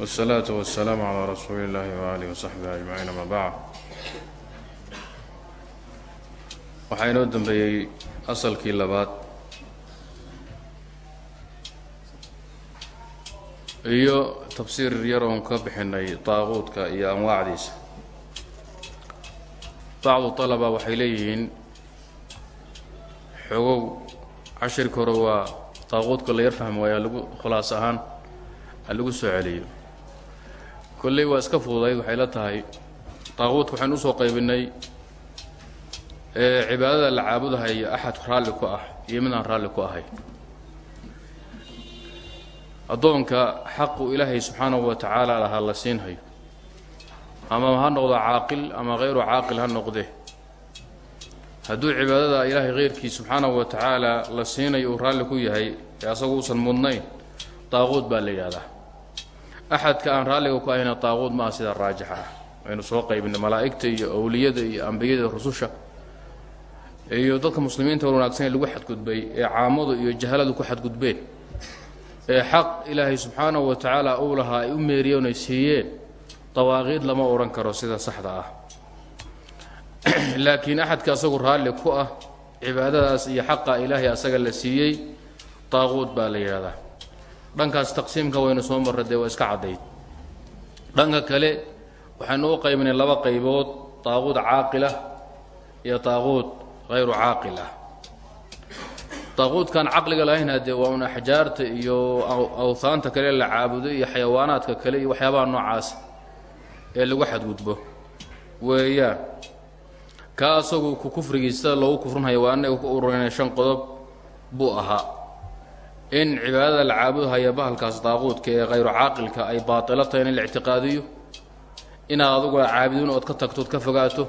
wsalaatu wasalaamu calaa rasuuli illaahi waaalih wasaxbihi ajmaciin ama bacd waxaa inoo dambeeyey asalkii labaad iyo tafsiir yar oon ka bixinay daaquudka iyo anwaacdiisa bacdu طalaba waxay leeyihiin xogow cashirka hore waa daaquudka la yar fahmi waayaa lagu khulaas ahaan lagu soo celiyo kolley waa iska fududayd waxay la tahay. Daaquudka waxaynu u soo qaybinay cibaadada la caabudahayo axad raalli ku ah iyo midaan raalli ku ahay addoonka xaqu ilaahay subxaanahu wa tacaala lahaa la siinhayo ama ha noqdo caaqil ama hayru caaqil ha noqde. Hadduu cibaadada ilaahay hayrkii subxaanahu wa tacaala la siinayo uu ku yahay ee asagu uusan mudnayn daaquud baa la yidhahdaa axadka aan raalliga ku ahayna daaquud ma ah sida raajixa ah. Waynu soo qaybinay malaa'igta iyo awliyada iyo ambiyada rususha. Iyo dadka muslimiinta wanaagsan ee lagu xadgudbay ee caamadu iyo jahaladu ku xadgudbeen. Ee xaq ilaahay subxaanahu wa tacaala uu lahaa ay u meeriyeen ay siiyeen dawaaqiid lama odhan karo sida saxda ah. Laakiin axadka asagu raalli ku ah cibaadadaas iyo xaqa ilaahay asaga la siiyey daaquud baa la yidhahdaa dhankaas taqsiimka waynu soo marra dee waa iska caddayd dhanka kale waxaynu u qaybinay laba qaybood daaquud caaqilah iyo daaquud hayru caaqil ah daaquudkan caqliga lahayna dee waa un axjaarta iyo awhaanta kale la caabudo iyo xayawaanaadka kale iyo waxyaabaha noocaas ee lagu xadgudbo. Weeyaan ka asagu ku kufrigiisa loogu kufrinhayo waa anaga ku ururinay shan qodob buu ahaa in cibaadada la caabudhaya bahalkaas daaquudka ee hayru caaqilka ay baatilo tahay in la ictiqaadiyo. Inaad aduguna caabudin ood ka tagtood ka fogaato.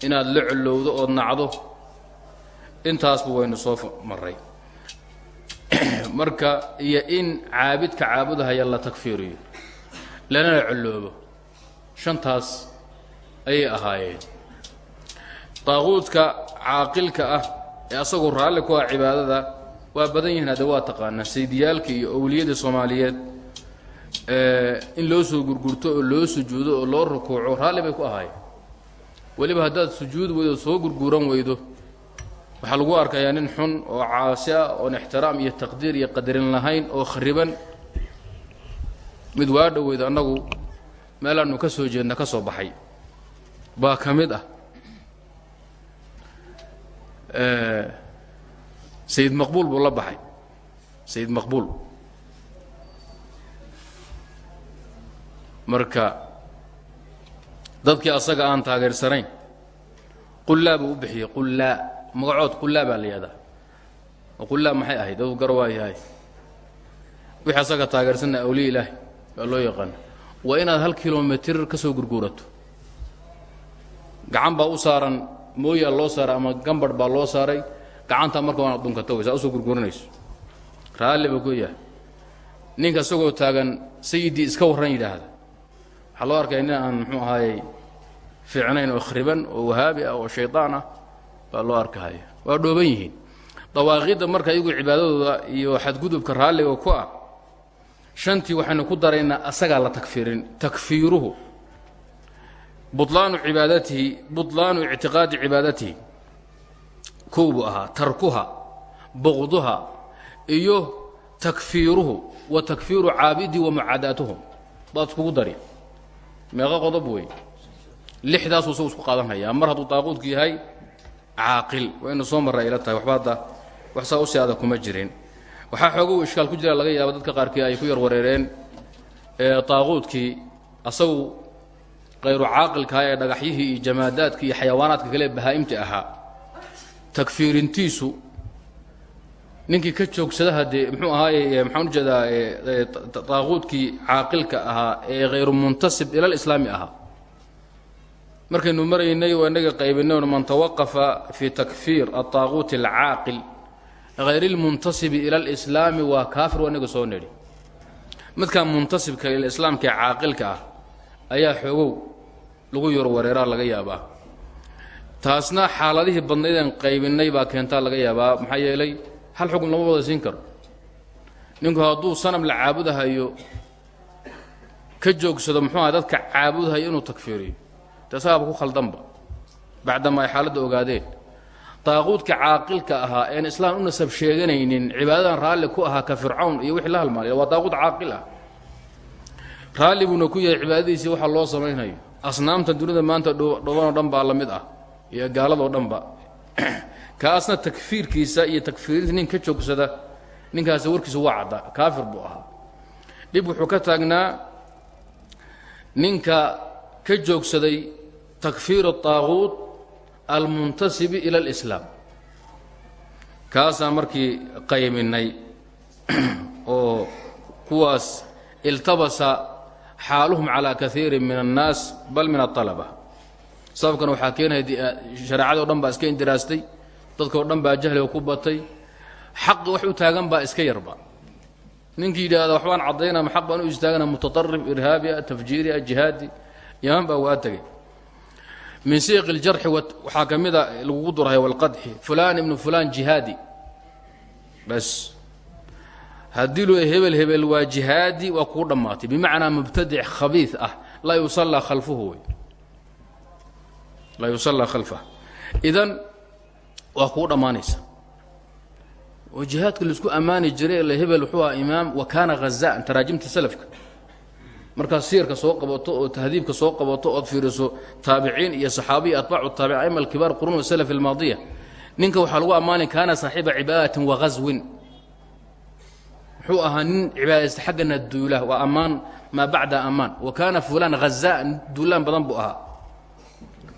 Inaad la collowdo ood nacdo. Intaasba waynu soo maray marka iyo in caabidka caabudahaya la tagfiiriyo. Lanana colloobo shantaas ayay ahaayeen. Daaquudka caaqilka ah ee asagoo raalli ku ah cibaadada waa badan yihiin hadde waa taqaanaa saydiyaalka iyo owliyada soomaaliyeed in loo soo gurgurto oo loo sujuudo oo loo rukuuco raalli bay ku ahaayeen. Weliba haddaad sujuud weydo soo gurguuran weydo waxaa lagu arkayaa nin xun oo caasi ah oon ixtiraam iyo taqdiir iyo qadarin lahayn oo khariban. Mid waa dhoweyd annagu meelaannu ka soo jeedna ka soo baxay. Baa ka mid ah sayid maqbuul buu la baxay. Sayid maqbuul marka dadkii asaga aan taageersanayn qullaa buu u bixiyey qullaa magacood qullaa baa la yihahdaa qullaa maxay ahayd? Dadu gar waa yahay wixii asaga taageersanna awliya ilaahi baa loo yaqaana waa inaad hal kilomitir ka soo gurguurato. Gacan baa u saaran mooyaa loo saaray ama gambadh baa loo saaray gacantaa marka waana dunkato waysa u soo gurguranayso raalli buu ku yahay ninka isagoo taagan sayidii iska warran yidhaahda. Waxaa loo arkaya nin aan muxuu ahaayey fiicnayn oo khriban oo wahaabi ah oo shaydaan ah baa loo arkahaya waa dhooban yihiin. Dawaaqiidda marka iyagu cibaadadooda iyo xadgudubka raalliga ku ah shantii waxaynu ku daraynaa asagaa la takfiirin takfiiruhu. Bulaanu cibaadatihi bulaanu ictiqaadi cibaadatihi kow buu ahaa tarkuha buqduha iyo takfiiruhu wa takfiiru caabidi wa mucaadaatuhum baad iskugu dari. Meeqa qodob wey lixdaasuu isagu isku qaadanhayaa. Mar hadduu daaquudku yahay caaqil. Waynu soo marra ila tahay. Waxba hadda wax saa u si adag kuma jirin. Waxaa xoogow ishkaal ku jira laga yaaba dadka qaarkii ay ku yar wareereen daaquudkii asagu hayru caaqilkaa ee dhagaxyihii iyo jamaadaadka iyo xayawaanaadka kale bahaa'imta ahaa takfiirintiisu ninkii ka joogsada haddee muxuu ahaaye maxaan u jeedaa daaquudkii caaqilka ahaa ee hayru muntasib ila lislaami ahaa. Markaynu maraynay waa inaga qaybinay man tawaqafa fi takfiir adaaquuti alcaaqil. Hayr اlmuntasibi ila اlislaami waa kaafir waa inaga soo nidhi midkan muntasibka ila islaamka ee caaqilka ah ayaa xoogow lagu yar wareeraa laga yaabaa taasna xaaladihii badnaydeen qaybinay baa keentaa laga yaabaa maxaa yeelay hal xukun lama wada siin karo. Ninku hadduu sanam la caabudahayo ka joogsado muxuu aha dadka caabudhaya inuu takfiiriyo. De sagaaba ku khaldanba bacdama ay xaaladda ogaadeen. Daaquudka caaqilka ahaa een islaan u nasab sheeganaynin cibaadadan raalli ku ahaa ka fircawn iyo wixii la halmaanay waa daaquud caaqil ah. Raalli buuna ku yahay cibaadadiisii waxa loo samaynayo. Asnaamta dunida maanta dhobanoo dhan baa la mid ah iyo gaaladoo dhanba kaasna takfiirkiisa iyo takfiirinta nin ka joogsada ninkaasi warkiisu waa cadda kaafir buu ahaa dhib wuxuu ka taagnaa ninka ka joogsaday takfiir الطaaguut almuntasibi ilى اlإslaam kaasaan markii qayminay oo kuwaas iltabasa xaaluhum calى kaiiri min الnaas bal min الطalبة sababkana waxaa keenaya eh, shareecadii o dhan baa iska indiraastay dadka o dhan baa jahliga ku batay xaqi wax u taagan baa iska yarba. Ninkii yidhaahda waxbaan caddaynaa ma xaq baan u istaagana mutaarif irhaabi ah tafjiiri ah jihaadi yaman baa waa tegay min siiqi ljarxi waxaa ka mida eh, lagugu durhaya walqadxi fulan ibnu fulan jihaadi. Bas. Haddii lua hebel hebel waa jihaadi waa kuu dhammaatay. Bimacnaa mubtadic khabiid ah laa yusallaa khalfuhu wey laa yusallaa khalfah idan waa kuu dhammaanaysa. Oo jihaadka la isku ammaani jiray le hebel wuxuu aha imaam wa kaana hazaan taraajimta salafka. Markaad siyarka soo qabato oo tahdiibka soo qabato ood fiiriso taabiciin iyo saxaabiya atbaacu taabic aima alkibaar quruun wasalaf almaadiya ninka waxaa lagu ammaanay kaana saaxiiba cibaadatin wa ghaswin muxuu ahaa nin cibaadaysta xaggana duula waa ammaan maa bacda wa kaana fulaan hazaan duulaan badan buu ahaa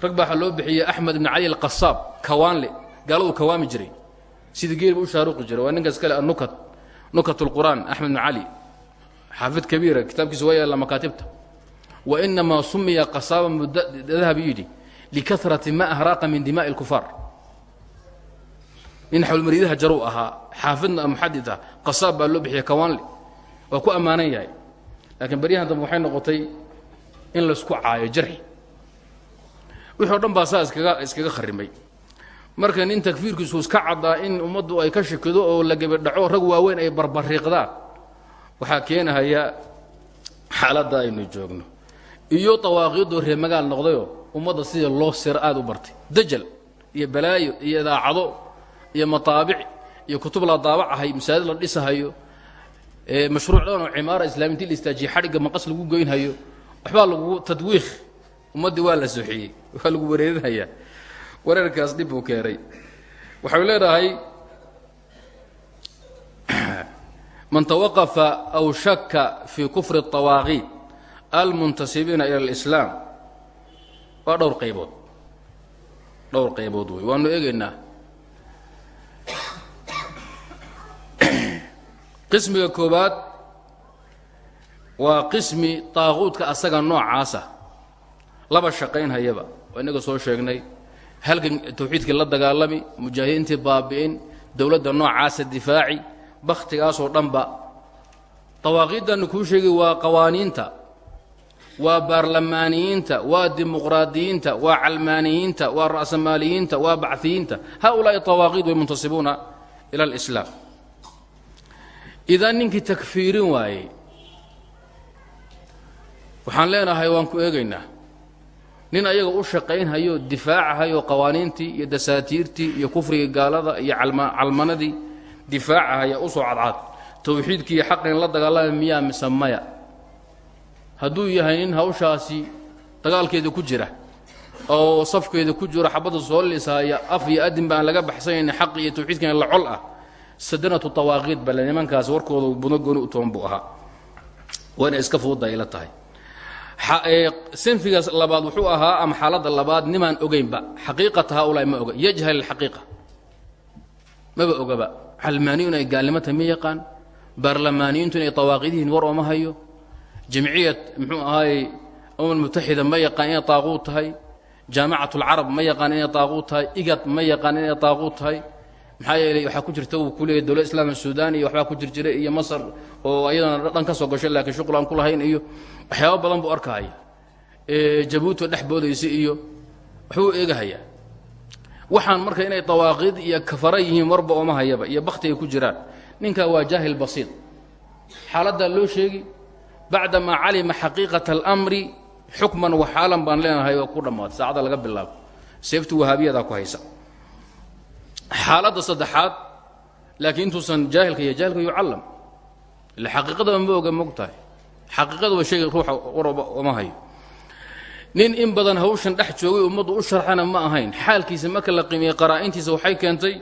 rag baa loo bixiyey axmed ibn cali alqasaab kawaanle gaaladu kawaami jiray. Sida geelba u jiray. Waa ninkaas kale anukat nukat اlqur'aan axmed ibn cali. Xaafid kabiira kitaabkiisa waa yaalla makaatibta. Wa inamaa sumiya qasaaba mudahabi yidhi likarati ma ahraaqa min dimaa'i اlkufaar nin xawlmariidaha jaru ahaa xaafidna muxadid ah qasaab loo bixiyey kawaanle waa ku ammaanan yahay. Laakiin baryahan noqotay in laysku caayo jarxi wixi o dhan baa saa iskaga iskaga kharimay. Marka nin takfiirkiisu iska caddaa in ummaddu ay ka shikido oo la gebadhaco rag waaweyn ay barbariiqdaan waxaa keenahaya xaaladda aynu joogno. Iyo dawaaqiiddoo reemagaal noqdayoo ummadda sidii loo siro aada u bartay. Dajal iyo balaayo iyo idaacado iyo mataabic iyo kutub la daabacahay masaajid la dhisahayo mashruuc dhan oo cimaara islaaminti la istaajiye xadhigga maqas lagu goynhayo waxbaa lagu tadwiikh ummaddii waa la soxiyey waa lagu wareerinhayaa wareerkaas dhib buu keenay waxay leedahay man tawaqafa aw shaka fii kufri الطawaaqiid almuntasibiina ila اlislaam waa dhowr qaybood dhowr qaybood wey waanu eegaynaa qismiga koobaad waa qismi daaquudka asaga noocaasa laba shaqayn hayaba waa inaga soo sheegnay halgan tawxiidkii la dagaalami mujaahidiintii baabi'in dowladda noocaasa difaaci bakhtigaasoo dhanba. Dawaaqiiddannu kuu sheegay waa qawaaniinta waa baarlamaaniyiinta waa dimuqraadiyiinta waa calmaaniyiinta waa ra'samaaliyiinta waa bachiyiinta haulaa'i dawaaqiid way muntasibuuna ila alislaam. Idan ninkii takfiirin waayey waxaan leenahay waan ku eegaynaa nin ayaga u shaqaynhayo difaacahayo qawaaniintii iyo dasaatiirtii iyo kufrigii gaalada iyo calmanadii difaacahaya u soo cadcad. Tawxiidkii iyo xaqin la dagaalama miyaa mise maya? Hadduu yahay nin hawshaasi dagaalkeeda ku jira oo safkeeda ku jiro xabadda soo lisaaya af iyo adinba aan laga baxsanayn xaq iyo tawxiidkan la col ah sadanatu tawaaqiid bale nimankaas warkooda budno gooni u toban buu ahaa. Waa inay iska fududda ayla tahay sinfigaas labaad wuxuu ahaa ama xaaladda labaad nimaan ogaynba xaqiiqata haulaai ma oga. Yajhal alxaqiiqa. Maba ogaba. Calmaaniyun ay gaalnimo tahay yaqaan baarlamaaniyiintu inay tawaaqiidihiin war ooma hayo. Jamciyad muxuu ahaayey umam mutaxida ma yaqaan inay taaquud tahay. Jaamicat اlcarab ma yaqaan inay taaquud tahay. Igad ma yaqaan inay taaquud tahay maxaa yeeley waxaa ku jirta uu ku leeyahy dowlad islaam suudaan iyo waxbaa ku jir jira iyo masar oo ayadana dhan ka soo gashay laakiin shuqul aan ku lahayn iyo waxyaaba badan buu arkahaya jabuuti oo dhex boodaysa iyo waxbuu eegahayaa waxaan marka inay dawaaqiid iyo kafara yihiin warba ooma hayaba iyo bakti ay ku jiraan. Ninkaa waa jaahil basiid. Xaaladdaa loo sheegi bacdamaa calima xaqiiqata اlmri xukman waxaalan baan leenahay oo ku dhammaatay saacadda laga bilaabo seeftu wahaabiyada ku haysa xaaladda saddexaad laakiin intuusan jaahilka iyo jaahilka yucallam ila xaqiiqadaba ma oga mog tahay xaqiiqadaba shayga ruuxa warba uma hayo. Nin in badan hawshan dhex joogay ummaddu u sharxana ma ahayn. Xaalkiisa marka la qiimiyey qaraa'intiisa waxay keentay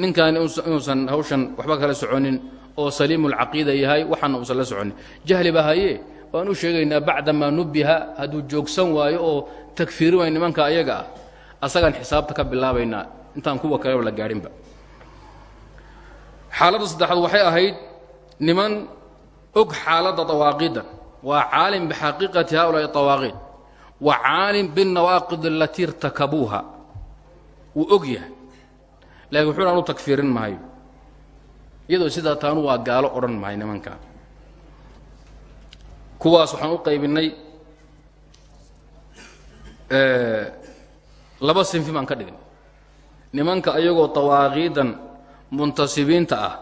ninkaani inuusan hawshan waxba kala soconin oo saliimulcaqiida yahay waxaana uusan la soconin. Jahli baa haye waan u sheegaynaa bacdamaa nubiha hadduu joogsan waayo oo takfiiri waay nimanka ayaga ah asagaan xisaabta ka bilaabaynaa intaan kuwa kaleba la gaadhinba. Xaaladda saddexaad waxay ahayd niman og xaaladda dawaaqiidda waa caalim bixaqiiqati haulaai dawaaqiid wa caalim binnawaaqid alatii irtakabuuha. Wuu og yahay. Laakiin wuxuuna anu takfiirin mahayo iyadoo sidaa taanu waa gaalo odhan mahay nimankaa kuwaas waxaan u qaybinnay laba sinfi baan ka dhignay nimanka ayagoo dawaaqiidan muntasibiinta ah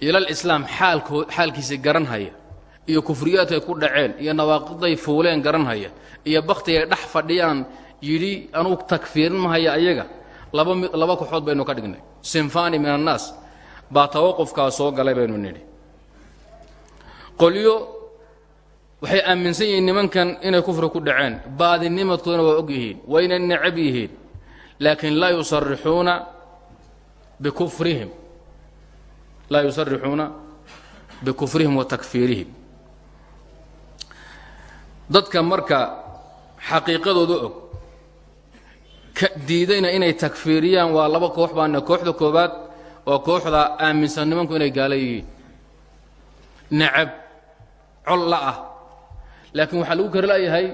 ilal islaam xaalkoo xaalkiisa garan haya iyo kufriyaadkay ku dhaceen iyo nawaaqiday fuuleen garan haya iyo bakhtigay dhex fadhiyaan yidhi anuu takfiirin mahaya ayaga? Laba laba koxood baynu ka dhignay. Sinfani min annaas. Baa tawaqufkaa soo galay baynu nidhi. Qolyo waxay aaminsan yihiin nimankan inay kufri ku dhaceen. Baadinimadkoodana waa og yihiin wayna necab yihiin laakiin laa yusarixuuna bikufrihim laa yusarixuuna bikufrihim wa takfiirihim dadka marka xaqiiqadooda og ka diidayna inay takfiiriyaan waa laba koox baana kooxda koobaad waa kooxda aaminsan nimanku inay gaala yihiin necab col la ah laakiin waxaa lagu kari la'yahay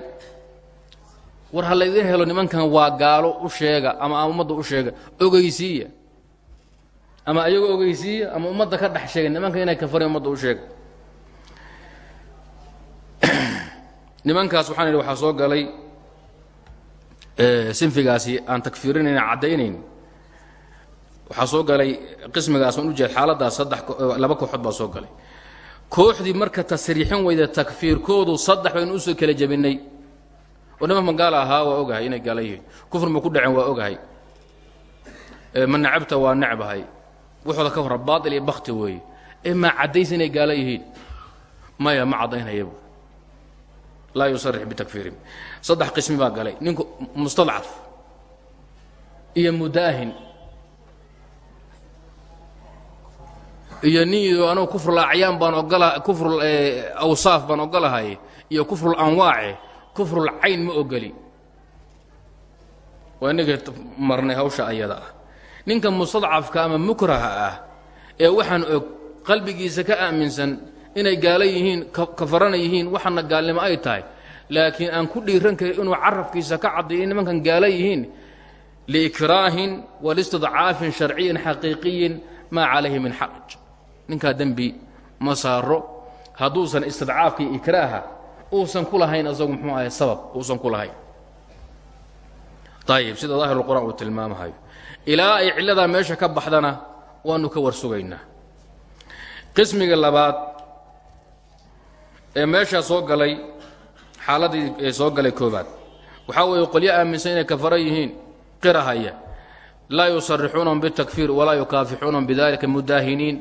war ha laydin helo nimankan waa gaalo u sheega ama ummadda u sheega ogeysiiya ama ayagoo ogeysiiya ama ummadda ka dhex sheega nimankan inay kafareen ummadda u sheega. Nimankaas waxaan idhi waxaa soo galay sinfigaasi aan takfiirinayn caddaynayn. Waxaa soo galay qismigaas waan ujeed xaaladaas saddex laba kooxood baa soo galay. Kooxdii marka tasriixin weyda takfiirkoodu saddex baynu u soo kala jebinay oo niman ma gaala ahaa waa ogahay inay gaala yihiin. Kufr ma ku dhaceen waa ogahay. Ma waa necbahay wuxooda ka hora baail iyo bakti weeye ee maa caddaysa inay gaala yihiin? Maya ma caddaynhayabu laa yusarix bitakfiirihim saddex qismi baa galay. Ninku mustadcaf iyo mudaahin. Iyo nin yido anugu kufrul acyaan baan ogola kufrul awsaaf baan ogolahay. Iyo kufrul anwaace kufrul cayn ma ogoli. Waa inaga marnay hawsha ayada ah. Ninka mustadcafka ama mukraha ah ee waxaan og qalbigiisa ka aaminsan inay gaalo yihiin kafarana yihiin waxaana gaalnimo ay tahay. Laakiin aan ku dhiiran karin inuu carabkiisa ka caddayo in nimankan gaalo yihiin liikraahin walistidcaafin sharciyin xaqiiqiyin maa calayhi min xaraj ninkaa dembi ma saaro hadduusan istidcaafkii ikraaha uusan ku lahayn asagu muxuu ahay sabab uusan ku lahayn. Ayib sida daahirulqur'aan uu tilmaamahayo. Ilaa ay cilladaa meesha ka baxdana waanu ka war qismiga labaad ee meeshaa soo galay xaaladii ee soo galay koobaad waxaa weeye qolyo aaminsan inay kafara yihiin qirahaya laa yusarixuunahum bitakfiir walaa yukaafixuunahum bidalika mudaahiniin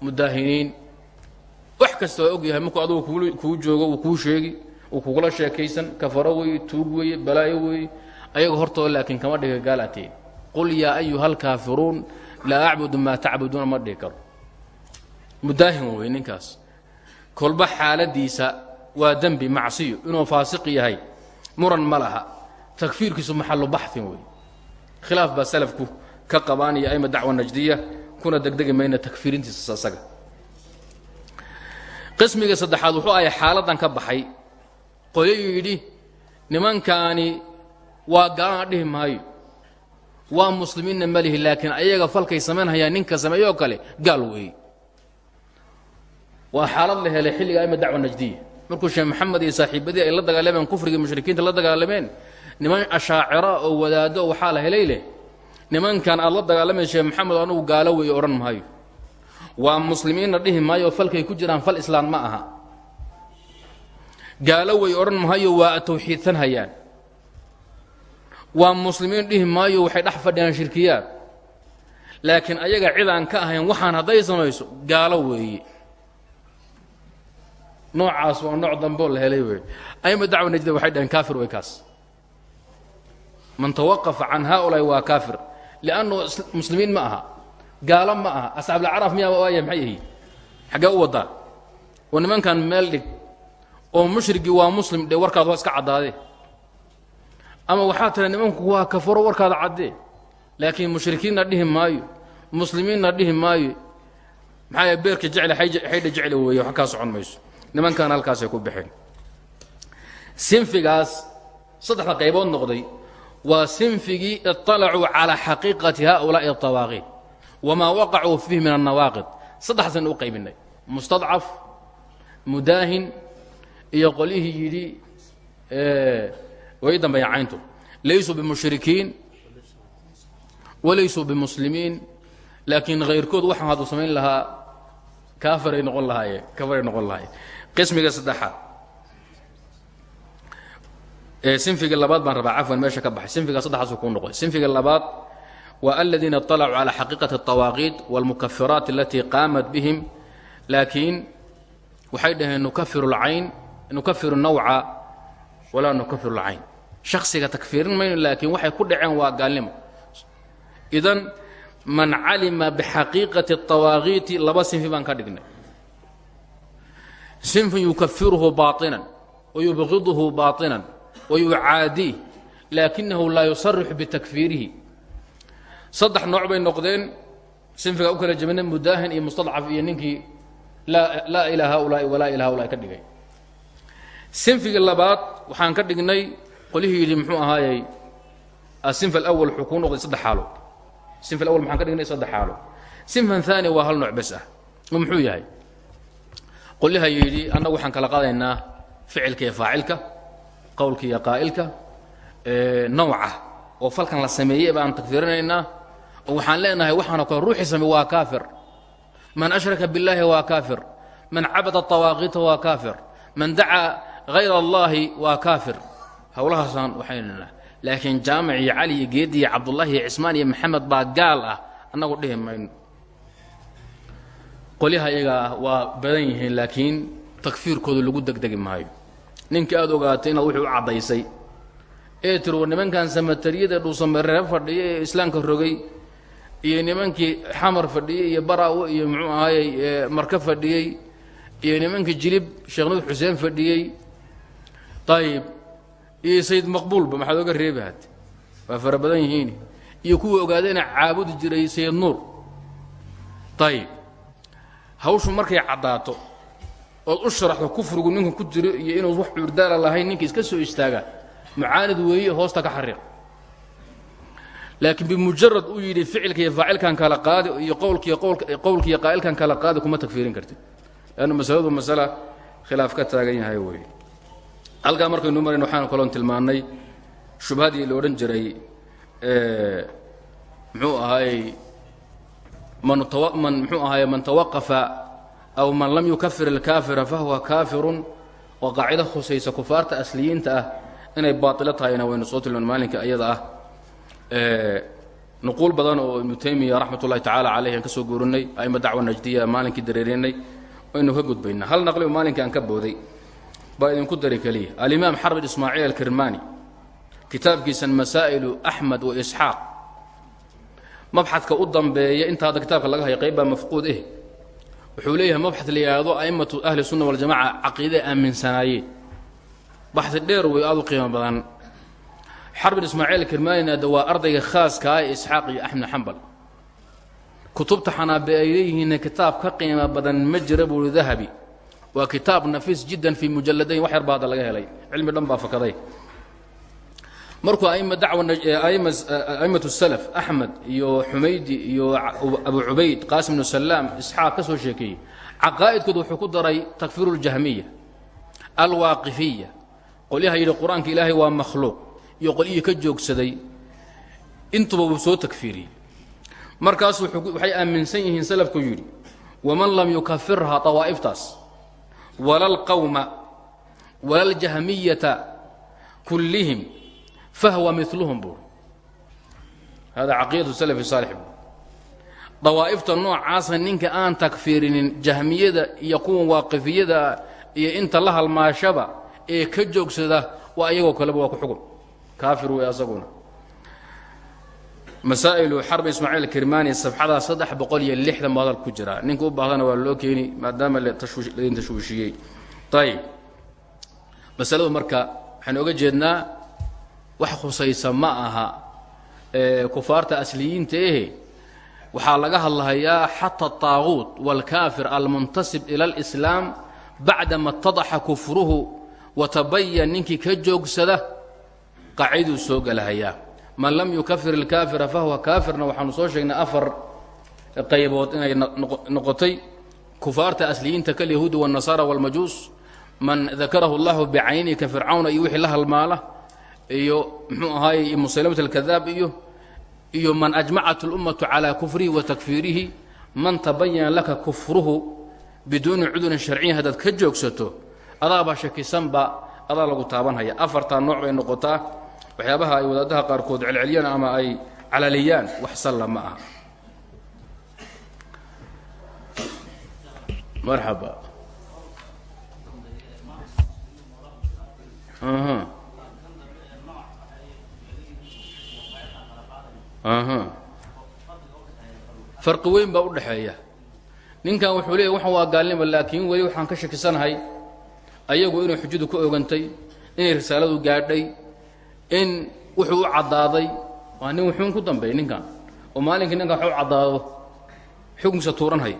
mudaahiniin wax kasta waa og yahay markuu adugu kuu joogo uu kuu sheegi uu kugula sheekaysan kafaro weeye tuug weeye balaayo weeye ayaga hortooda laakiin kama dhiga gaal ateen qul yaa ayuha alkaafiruun laa acbudu maa tacbuduuna ma dhihi karo. Mudaahin wey ninkaas. Kolba xaaladiisa waa dembi macsiyo inuu faasiq yahay muran ma laha. Takfiirkiisu maxalu baxin wey khilaaf baa salafku ka qabaan iyo ayma dacwa najdiya kuna degdegi mayna takfiirintiisa asaga qismiga saddexaad wuxuu ahay xaaladdan ka baxay. Qolyayuu yidhi nimankaani waa gaalana dhihi maayo. Waa muslimiinna ma lihi laakiin ayaga falkay samaynhayaan ninka sameeyoo kale gaal weeye waa xaalad la helay xilliga ayma dacwa najdiya markuu sheekh maxamed iyo saaxiibadii ay la dagaalameen kufriga mushrikiinta la dagaalameen niman ashaacira oo wadaado waxaa la helay leh nimankan aad la dagaalamay sheekh maxamed anugu gaalo weeye odhan maayo waa muslimiinna dhihi maayo falkay ku jiraan fal islaam ma aha. Gaalo way odhan maayo waa tawxiidsan hayaan. Waa muslimiin dhihi maayo waxay dhex fadhiyaan shirkiyaad. Laakiin ayaga cid aan ka ahayn waxaan hadday samayso gaalo weeye noocaas waa nooc damboo la helay wey ayma dacwa najda waxay dhaheen kaafir way kaas. Man tawaqafa can haaulaai waa kaafir. Liannu muslimiin ma aha gaalo ma aha asxaabulcaraf miyaa waaya maxay ahiin xaggee u waddaa oo nimankan meel dhig oo mushrigii waa muslim dhe warkaad waa iska caddaadee ama waxaa tira nimanku waa kafaro warkaada caddee laakiin mushrikiinna dhihi maayo muslimiinna dhihi maayo maxaa yae beerka jecle xaydha jecle weeye wax kaa socon mayso nimankan halkaasay ku baxeen sinfigaas saddexda qaybood noqday waa sinfigii iطalacuu calaa xaqiiqati haؤulaaءi الطawaaqiid wamaa waqacuu fiih min الnawaaqid saddexdaasaynu u qaybinay mustadcaf mudaahin iyo qolyihii yidhi way dambeeya cayntu laysuu bimushrikiin walaysuu bimuslimiin laakiin hayrkood waxaan hadduu samayn lahaa kaafaray noqon lahaayeen kafaray noqon lahaayeen qismiga saddexaad sinfiga labaad baan rabaa cafwan meesha ka baxay sinfiga saddexaasu kuu noqoy sinfiga labaad waa aladiina اطalacuu calى xaqiiqati الطawaaqiid wاlmukafiraat alatii qaamat bihim laakiin waxay dhaheen nukafiru اlcayn nukafiru nawca walaa nukafiru اlcayn shaksiga takfiirin mayno laakiin waxay ku dhaceen waa gaalnimo idan man calima bxaqiiqati الطawaaqiiti laba sinfi baan ka dhignay sinfun yukafiruhu baطinan wayubqiduhu baطinan wayucaadiih laakinahu laa yusarixu bitakfiirihi saddex nooc bay noqdeen. Sinfiga u kala jebina mudaahin iyo mustadcaf iyo ninkii laa ilaa haulaai walaa ilaa haulaai ka dhigay. Sinfiga labaad waxaan ka dhignay qolihii yidhi muxuu ahaayey asinf alawal wuxuu kuu noqday saddex xaalo. Sinf alawal maxaan ka dhignay saddex xaalo. Sinfan haani waa hal nooc bes ah. Oo muxuu yahay? Qoliha yidhi annagu waxaan kala qaadaynaa ficilka iyo faacilka qowlka iyo qaa'ilka nawca. Oo falkan la sameeyey baan tagfiirinaynaa. oo waxaan leenahay waxaanoo kale ruuxii samey waa kaafir. Man ashraka billaahi waa kaafir. Man cabada طawaaqiita waa kaafir. Man dacaa hayra allahi waa kaafir. Howlahaasaan waxaynanaa laakiin jaamic iyo geedi iyo cabdullahi iyo cismaan gaal ah. Annagu dhihi mayno. Qolyaha ah waa badan yihiin laakiin takfiirkooda lagu degdegi maayo. Ninkii aad ogaatay inaad wuxuu u ee war nimankan samatariyada dhuusamaree fadhiya ee islaamka rogay iyo nimankii xamar fadhiyey iyo baraawo iyo muxuu ahaayey marka fadhiyey iyo nimankii jilib sheekh nuur xuseen fadhiyey. Ayib iyo sayd maqbuulba maxaad oga reebi waa fara badan yihiin. Iyo kuwii ogaadayna caabudi jiray sayd nuur. Ayib hawshu markay caddaato ood u sharaxdo kufrigu ninku ku jiro iyo inuu wax cuurdaala lahayn ninka iska soo istaaga mucaanid weeye hoosta ka xariiq laakiin bimujarad uu yidhi ficilka iyo faacilkan kala qaadi iyo qowlkiiyo qowlka iyo qaa'ilkan kala qaadi kuma tagfiirin kartid. Leannu masaladu masala khilaaf ka taagan yahay weeye. Halkaa markaynu marayn waxaan kaloon tilmaannay shubhadii la odhan jiray muxuu ahaayey man muxuu ahaaye man tawaqafa aw man lam yukafir alkaafira fahuwa kaafirun oo qaacido khusaysa kufaarta asliyiinta ah inay baatilo tahayna soo tilmaan maalinka iyada ah nuquul badan oo ibnu taymiya raxmat ullahi tacaala caleyh aan ka soo guurinay aima dacwa najdiya maalinkii dareerinay waynu ka gudbaynaa. Hal naqli maalinkai aan ka booday baa idinku dari keliya alimaam xarbin ismaaciil alkirmani kitaabkiisan masaa'ilu axmed wa isxaaq mabxadka u dambeeya inta hadda kitaabka laga hayo qayb baa mafquud eh. Wuxuu leeyahay mabxad la yidhaahdo a'immatu ahli sunna waljamaca caqiidae aaminsanaayeen. Baxdi dheer wey aad u qiimo badan xarbin ismaaciil kirmaanina waa ardayga khaaska ah isxaaq iyo axmed xambal. Kutubta xanaabe kitaab ka qiimo badan ma jira buuri dahabi. Waa kitaab nafiis jiddan fii mujalladayn wax yar laga helay. Cilmi dhan baa fakaday markuu aima dacwa a'immatu salaf axmed iyo xumaydi iyo abu cubayd qaasim bnu salaam isxaaq ka soo sheekeeyey caqaa'idkooda wuxuu ku daray takfiiru اljahmiya alwaaqifiya. Qolyaha yidhi qur'aanka ilaahay waa makhluuq iyo qolyihii ka joogsaday intuba wuu soo takfiiriyey. Markaas waxay aaminsan yihiin salafku yidhi waman lam yukafirha طawaa'iftaas wala اlqawma wala ljahmiyata kullihim fahwa miluhum buu hada caqiidatu salafi saalix bu dawaa'ifta noocaasa ninka aan takfiirinin jahmiyada iyo kuwa waaqifiyada iyo inta la halmaashaba ee ka joogsada waa iyagoo kaleba waa ku xukun kaafir wey asaguna masaa'ilu xarbi ismaaciil kirmani safxadaa saddex boqol iyo lixdan buu hadal ku jiraa ninka u baahdana waa loo keeni maadaama ladin tashwiishiyey ayib masaladu marka waxaan oga jeednaa wax khusaysa ma aha kufaarta asliyiinta ehe waxaa laga hadlahayaa xata الطaaguut wاlkaafir almuntasib ilى اlإslaam bacdama اtadaxa kufruhu watabayan ninkii ka joogsada qaaciduu soo gelahayaa man lam yukafir اlkaafira fahuwa kaafirna waxaanu soo sheegnay afar qaybood inay noqotay kufaarta asliyiinta kalyahuudi wالnasaara wاlmajuus man dakarahu اllahu bicaynihi ka fircawna iyo wixii la halmaala iyo mxuu ahaay musaylamat اlkadaab iyo iyo man ajmacat اlummatu calى kufrihi wa takfiirihi man tabayana laka kufruhu biduuni cudurin sharciyin haddaad ka joogsato adaabaa shakisanba adaa lagu taabanhaya afartaa nooc bay noqotaa waxyaabaha ay wadaadaha qaarkood celceliyaan ama ay calaliyaan wax salla ma aha. Marxaba. Farqi weyn baa u dhexeeya ninkan wuxuu leeyahy waxan waa gaalnimo laakiin weli waxaan ka shakisanahay ayagu inay xujadu ka ogantay inay risaaladu gaadhay in wuxuu u caddaaday waa nin wuxuun ku dambeey ninkan oo maalinkii ninkan wax u caddaado xukunkiisa tuuranhay.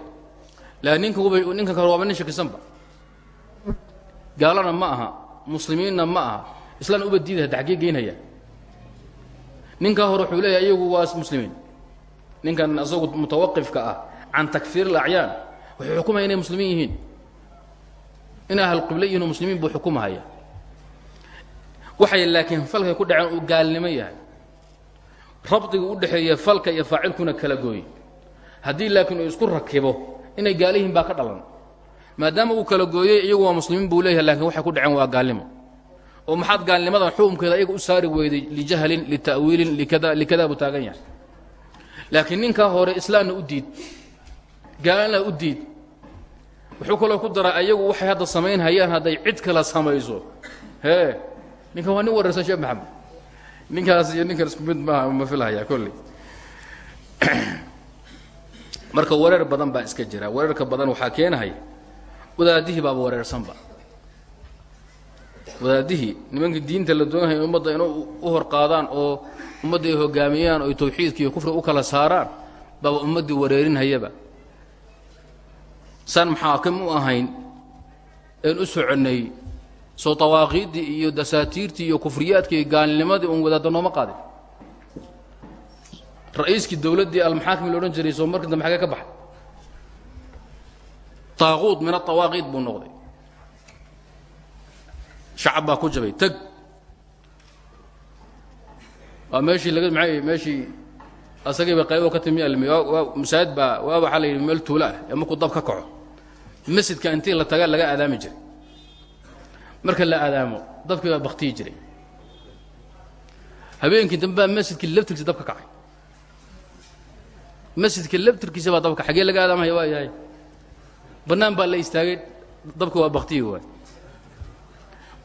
Laakiin ninka wba ninkan kale waaba nin shakisanba. Gaalana ma aha muslimiinna ma aha islaan uba diidaya daxgee geynaya ninkaa hore wuxuu leeyahay iyagu waa muslimiin. Ninkan asagu mutawaqifka ah can takfiir اlacyaan wuxuu xukumaya inay muslimiin yihiin. In ahl qiblo yihiin oo muslimiin buu xukumahaya waxay laakiin falkay ku dhaceen uu gaalnimo yahay. Rabdiga u dhexeeya falka iyo faacilkuna kala gooy. Haddii laakiin uu isku rakibo inay gaalihiin baa ka dhalan. Maadaama uu kala gooyey iyagu waa muslimiin buu leeyahay lakiin waxay ku dhaceen waa gaalnimo. Oo maxaad gaalnimadan xukumkeeda ayaga u saari weyday lijahlin lita'wiilin likada likada buu taagan yahay. Laakiin ninkaa hore islaamna u diid gaalana u diid. Wuxuu kaloo ku daraa ayagu waxay hadda samayn hayaan hadday cid kala samayso. Hee ninkan waa nin wararsan sheekh maxamed. Ninkaas iyo ninkan isku mid maaha ma filhayaa kolley marka wareer badan baa iska jira. Wareerka badan waxaa keenahay wadaadihii baaba wareersanba. Wadaadihii nimankii diinta la doonahaya ummadda inay u hor qaadaan oo ummadda ay hogaamiyaan oo ay tawxiidka iyo kufriga u kala saaraan baaba ummaddii wareerinhayaba saan maxaakim u ahayn een u soconnay soo dawaaqiiddii iyo dasaatiirtii iyo kufriyaadkii gaalnimadii uun wadaadda nooma qaadin ra'iiskii dowladdii almaxaakim la odhan jiray soo markii dambe xagee ka baxay taaquud min adawaaqiid buu noqday. Shacab baa ku jabay teg waa meeshii laga maay meeshii asagiiba qaybo ka timi almi masaajid baa waa waxaa la yidhi meel tuula ah ee markuu dab ka kaco. Masjidka intii la taga laga aadaami jiray marka la aadaamo dabkii baa baktiyi jiray. Habeenkii dambe baa masjidkii laftirkiisa dab ka kacay. Masjidka laftirkiisa baa dabka xagee laga aadaamaya waa yahay bannaan baa la istaagay dabki waa baktiyi waay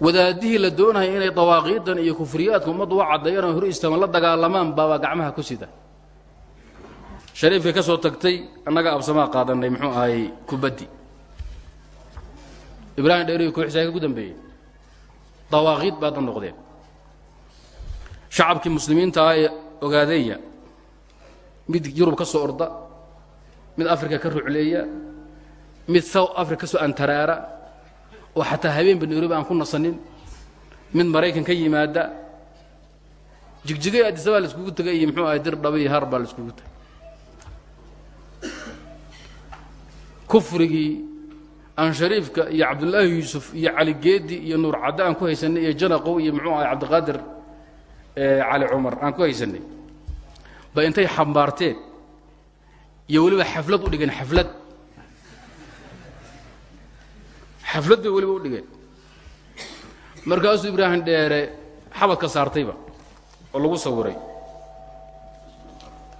wadaadihii la doonaya inay dawaaqiidan iyo kufriyaadka ummaddu u caddeeyaan oo hor istaagan la dagaalamaan baabaa gacmaha ku sida. Shariifkay ka soo tagtay annaga absamaa qaadannay muxuu ahayy kubaddi. Ibraahim dheeriyo kooxisaaga ku dambeeyey dawaaqiid baadda noqdeen. Shacabkii muslimiinta ah ee mid yurub ka soo orda mid afrika ka rucleeya mid south africa soo antaraara oo xataa habeenba nairobi aan ku nasanin mid maraykan ka yimaada jigjigay addisabaa la iskugu tegay iyo muxuu ahay dir dhaba iyo har baa la iskugu tegay kufrigii aan shariifka iyo cabdullaahi yuusuf iyo cali geedi iyo nuur cadde aan ku haysanay iyo janaqow iyo muxuu ahay cabdiqaadir cali cumar aan ku haysanay. Ba intay xambaarteen iyo weliba xaflad u dhigeen xaflad. Xaflad bay weliba u dhigeen. Markaasuu ibraahim dheere xabadka saartayba oo lagu sawiray.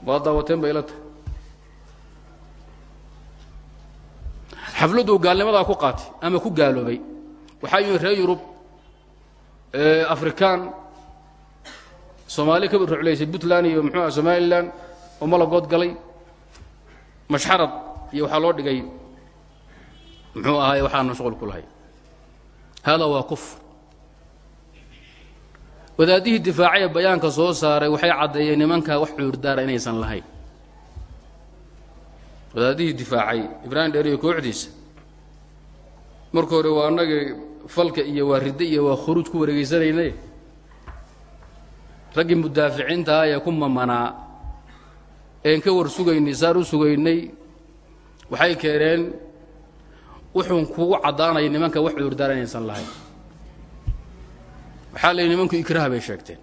Waad daawateen bay ila tahay xafladuu gaalnimadaa ku qaatay ama ku gaaloobay waxaa yimi reer yurub afrikaan soomaali ka ruclaysay puntland iyo muxuu ah somalilan oo malagood galay. Mashxarad iyo waxaa loo dhigay muxuu ahaay waxaan mashquul ku lahay. Hada waa kufr. Wadaadihii difaacaya bayaanka soo saaray waxay caddeeyeen nimankaa wax cuurdaara inaysan lahayn wadaadihii difaacay ibraahim dheer iyo kooxdiisa. Marka hore waa annagii falka iyo waa ridde iyo waa khuruuj ku wareegaysanaynay raggii mudaaficiinta ah ee ku mamanaa. Een ka war sugaynay saar u sugaynay. Waxay keeneen wuxuun kugu caddaanaya nimanka wax cuurdaara inaysan lahayn. Waxaa la yidhi nimanku ikraha bay sheegteen.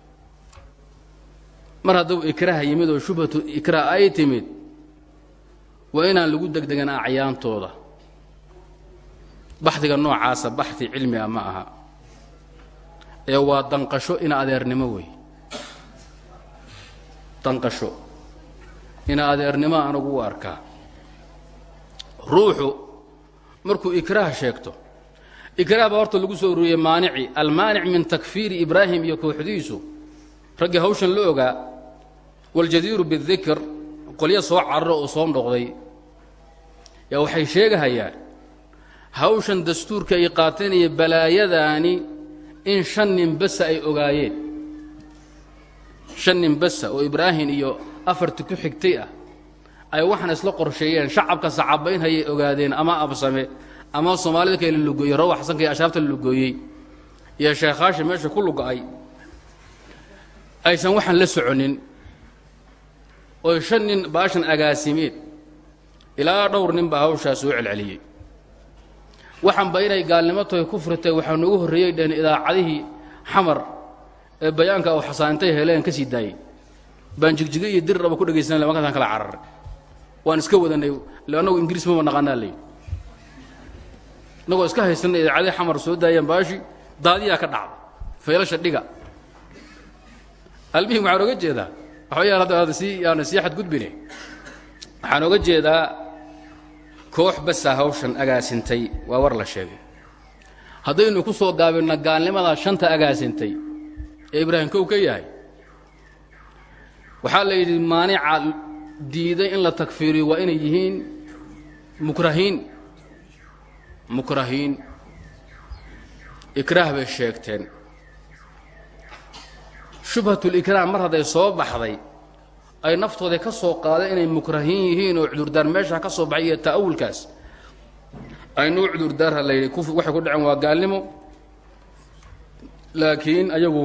Mar hadduu ikraha yimid oo shubhatu ikrah ay timid waa inaan lagu degdegan acyaantooda. Baxdiga noocaasa baxdi cilmi ah ma aha. Ee waa danqasho ina adeernimo wey. Danqasho. Ina adeernimo anagu u arkaa. Ruuxu markuu ikraah sheegto ikraah baa horta lagu soo ururiyey maanici. Almaanic min takfiiri ibraahim iyo kooxdiisu. Raggii hawshan la ogaa. Waljadiiru bidikr qolyo soo cararo oo soo noqday. Yaa waxay sheegahayaan hawshan dastuurka ay qaateen iyo balaayadaani in shan nin basa ay ogaayeen. Shan nin basa oo ibraahim iyo afarti ku xigtay ah ay waxaan isla qorsheeyeen shacabka sacabaynhayay ogaadeen ama absame ama soomaalida kale la lugooyey rawa xasanka iyo ashaabta la lugooyey iyo sheekhaasha meesha ku luga'ay aysan waxaan la soconin oy shan nin baashan agaasimeen ilaa dhowr nin baa hawshaa soo celceliyey. Waxaanba inay gaalnimo tahay kufritay waxaa noogu horreeyey dheheen idaacadihii xamar ee bayaanka oo xasaantay heleen ka sii daayey. Baan jigjiga iyo dirraba ku dhegaysanay markaasaan kala cararay. Waan iska wadanay annagu ingiriis maba naqaanaa leyi innagoo iska haysanay idaacadihii xamar soo daayeen baashi daadiyaa ka dhacda faylasha dhiga. Almihim waxaan oga jeedaa waxbayaan hadda hadda sii yaana sii waxaan oga jeedaa koox basaa hawshan agaasintay waa war la sheegay. Haddaynu ku soo gaabinno gaalnimadaa shanta agaasintay ee ibraahim kow ka yahay waxaa la yidhi maanica diiday in la takfiiriyo waa inay yihiin mukrahiin. Mukrahiin. Ikraah bay sheegteen shubhatulikraam mar hadday soo baxday ay naftooda ka soo qaadeen inay mukrahiin yihiin oo cudurdaar meesha ka soo baxay iyo ta'awulkaas. Aynuu cudurdaarha la yidhi waxay ku dhaceen waa gaalnimo. Laakiin ayagu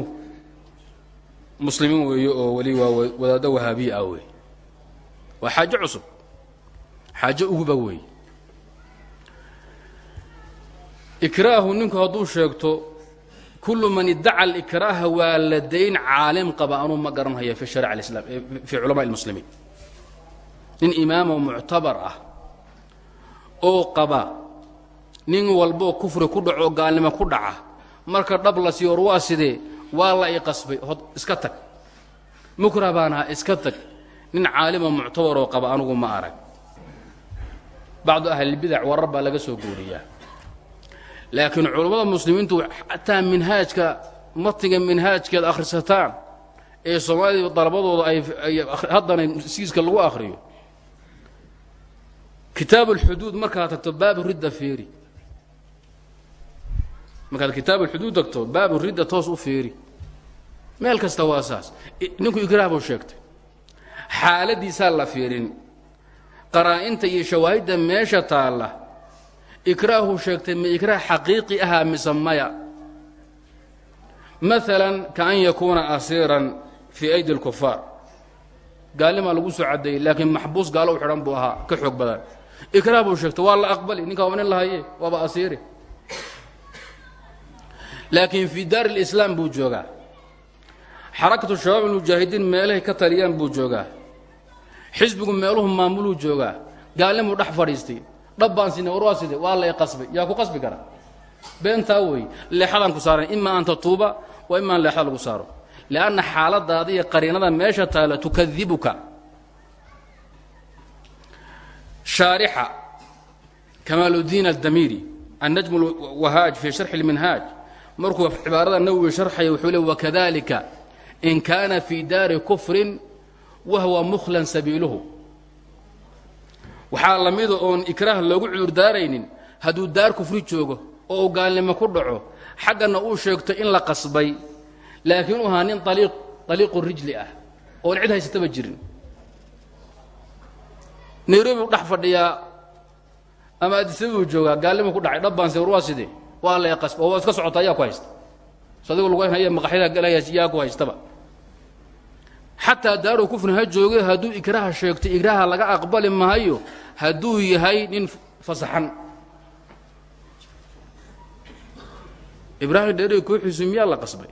muslimiin weeye oo weli waa wadaaddo wahaabiya ah wey waa xaajo cusub xaajo uguba wey ikraahu ninku hadduu sheegto kullu man iddaca alikraaha waa la dayn caalim qaba anuu ma garanhaya fi sharic alislaam fii culamaa lmuslimiin nin imaamoo muctabar ah oo qaba nin walboo kufri ku dhaco gaalnimo ku dhaca marka dhab la sii hor waa sidee? Waa la i qasbay iska tag. Mukrah baan iska tag. Nin caalimoo muctabaroo qaba anugu ma arag. Bacdu ahlilbidac warar baa laga soo guuriyaa laakiin culammada muslimiintu xataa minhaajka matniga minhaajkeed akhrisataan ee soomaalida dalabadooda ay haddana siiska lagu akhriyo. Kitaab alxuduud markaad tagto baabu ridda feeri markaad kitaab alxuduud tagto baabu ridda toos u feeri meel kasta waa saas. Ninku ikraah buu sheegtay. Xaaladiisaa la fiirin. Qaraa'inta iyo shawaahidda meesha taalla ikraahuu sheegtay ma ikraah xaqiiqi ahaa mise maya? Maalan ka an yakuuna asiiran fii aydi اlkufaar gaalnimaa lagu soo caddeeyey laakiin maxbuus gaalo u xidhan buu ahaa ka xoog badan ikraah buu sheegtay waa la aqbali ninkaa waa nin lahaye waaba asiiri. Laakiin fii daar اlislaam buu joogaa. Xarakatu shabaab almujaahidiin meelahay ka taliyaan buu joogaa. Xisbigu meeluhu maamuluu joogaa. Gaalnimuu dhex fadhiistay dhab baan sina war waa side waa la qasbay yaa ku qasbi kara. Beentaa wey leexadaan ku saaran. Ima an tatuuba wa ima an leexada lagu saaro. Lianna xaaladaada iyo qariinada meesha taala tukadibuka shaarixa. Kamaaludiin aldamiiri. Annajm lwahaaj fii sharxi اlminhaaj markuu cibaarada nawowi sharxaya wuxuu le wakadalika in kaana fii daari kufrin wahwa mukhlan sabiiluhu waxaa la mida oon ikraah loogu cudurdaaraynin hadduu daar kufri joogo oo uu gaalnimo ku dhaco xaggana uu sheegto in la qasbay. Laakiin u ahaa nin aliiq aliiqu rijli ah oon cid haysataba jirin. Nairobi u dhex fadhiyaa ama adisabuu joogaa gaalnimo ku dhacay. Dhabbaanse war waa sidee? Waa la qasb oo waa iska socota ayaa ku haysta. So adigu lagu haya maqaxyada galaya yaa ku haystaba xataa daaruu kufrin ha jooge hadduu ikraaha sheegto ikraaha laga aqbali maayo hadduu yahay nin fasaxan. Ibraahim dheeri kooxiisu miyaa la qasbay?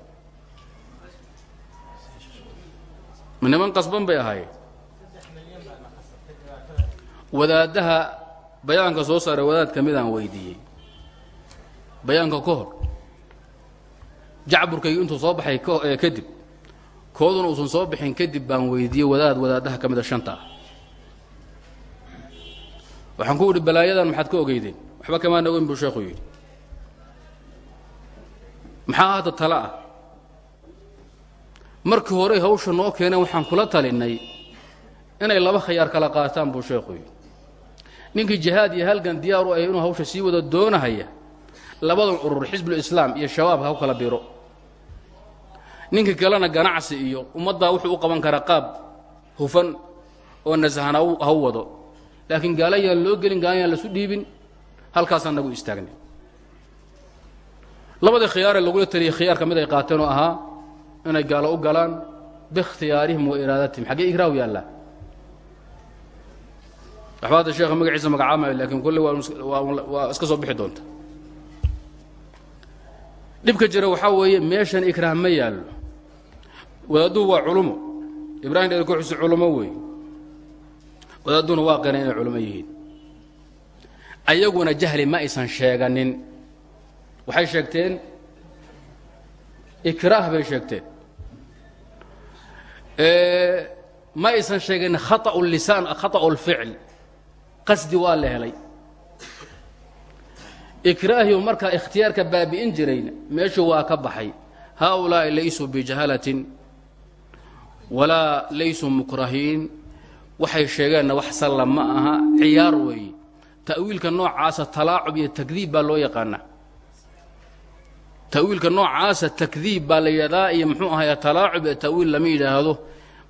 Ma niman qasban bay ahaayeen. Wadaaddaha bayaanka soo saaray wadaad ka midaan weydiiyey. Bayaanka ka hor jacburkaygi intuu soo baxay kadib kooduna uusan soo bixin kadib baan weydiiyey wadaad wadaaddaha ka mida shanta. Ah waxaan ku idhi balaayadan maxaad ka ogeydeen? Waxba kamaan ogeyn buu sheekhu yidhi. Maxaa hadda tale ah? Markii horey hawsha noo keeneen waxaan kula talinnay inay laba khayaar kala qaataan buu sheekhu yidhi. Ninkii jihaad iyo halgan diyaar u ahy inuu hawsha sii wada doonahaya labadan urur xisbulislaam iyo shabaab ha ku kala biro ninka kalena ganacsi iyo ummaddaa wuxuu u qaban karaa qaab hufan oo nasahan ha u wado. Laakiin gaala yaan loo gelin gaala yaan lasu dhiibin halkaasaan nagu istaagnay labadii khiyaaree lagula taliyey khiyaar ka mid ay qaateen oo ahaa inay gaalo u galaan biikhtiyaarihim wa iraadatihim xaggee igraahu yaallaa waxba hadda sheekha magaciisa magacaamayo laakiin kolle waa iska soo bixi doonta. Dhibka jira waxaa weeye meeshan ikraah ma yaallo wadaadduhu waa culumo ibrahim dheer kooxiisu culumo weey wadaadduhuna waa qina inay culumo yihiin ayaguna jahli ma aysan sheeganin waxay sheegteen ikraah bay sheegteen ma aysan sheegin khaطأu lisaan khaطأu اlficl qasdi waa la helay ikraahiu markaa ikhtiyaarka baabi'in jirayna meeshu waa ka baxay haaulaa'i laysuu bijahalatin walaa laysuu mukrahiin. Waxay sheegeenna wax salla ma aha ciyaar weeye ta'wiilka noocaasa talaacub iyo takdiib baa loo yaqaanaa. Ta'wiilka noocaasa takdiib baa la yidhahdaa iyo muxuu ahaya talaacub iyo ta'wiil lama yidhaahdo.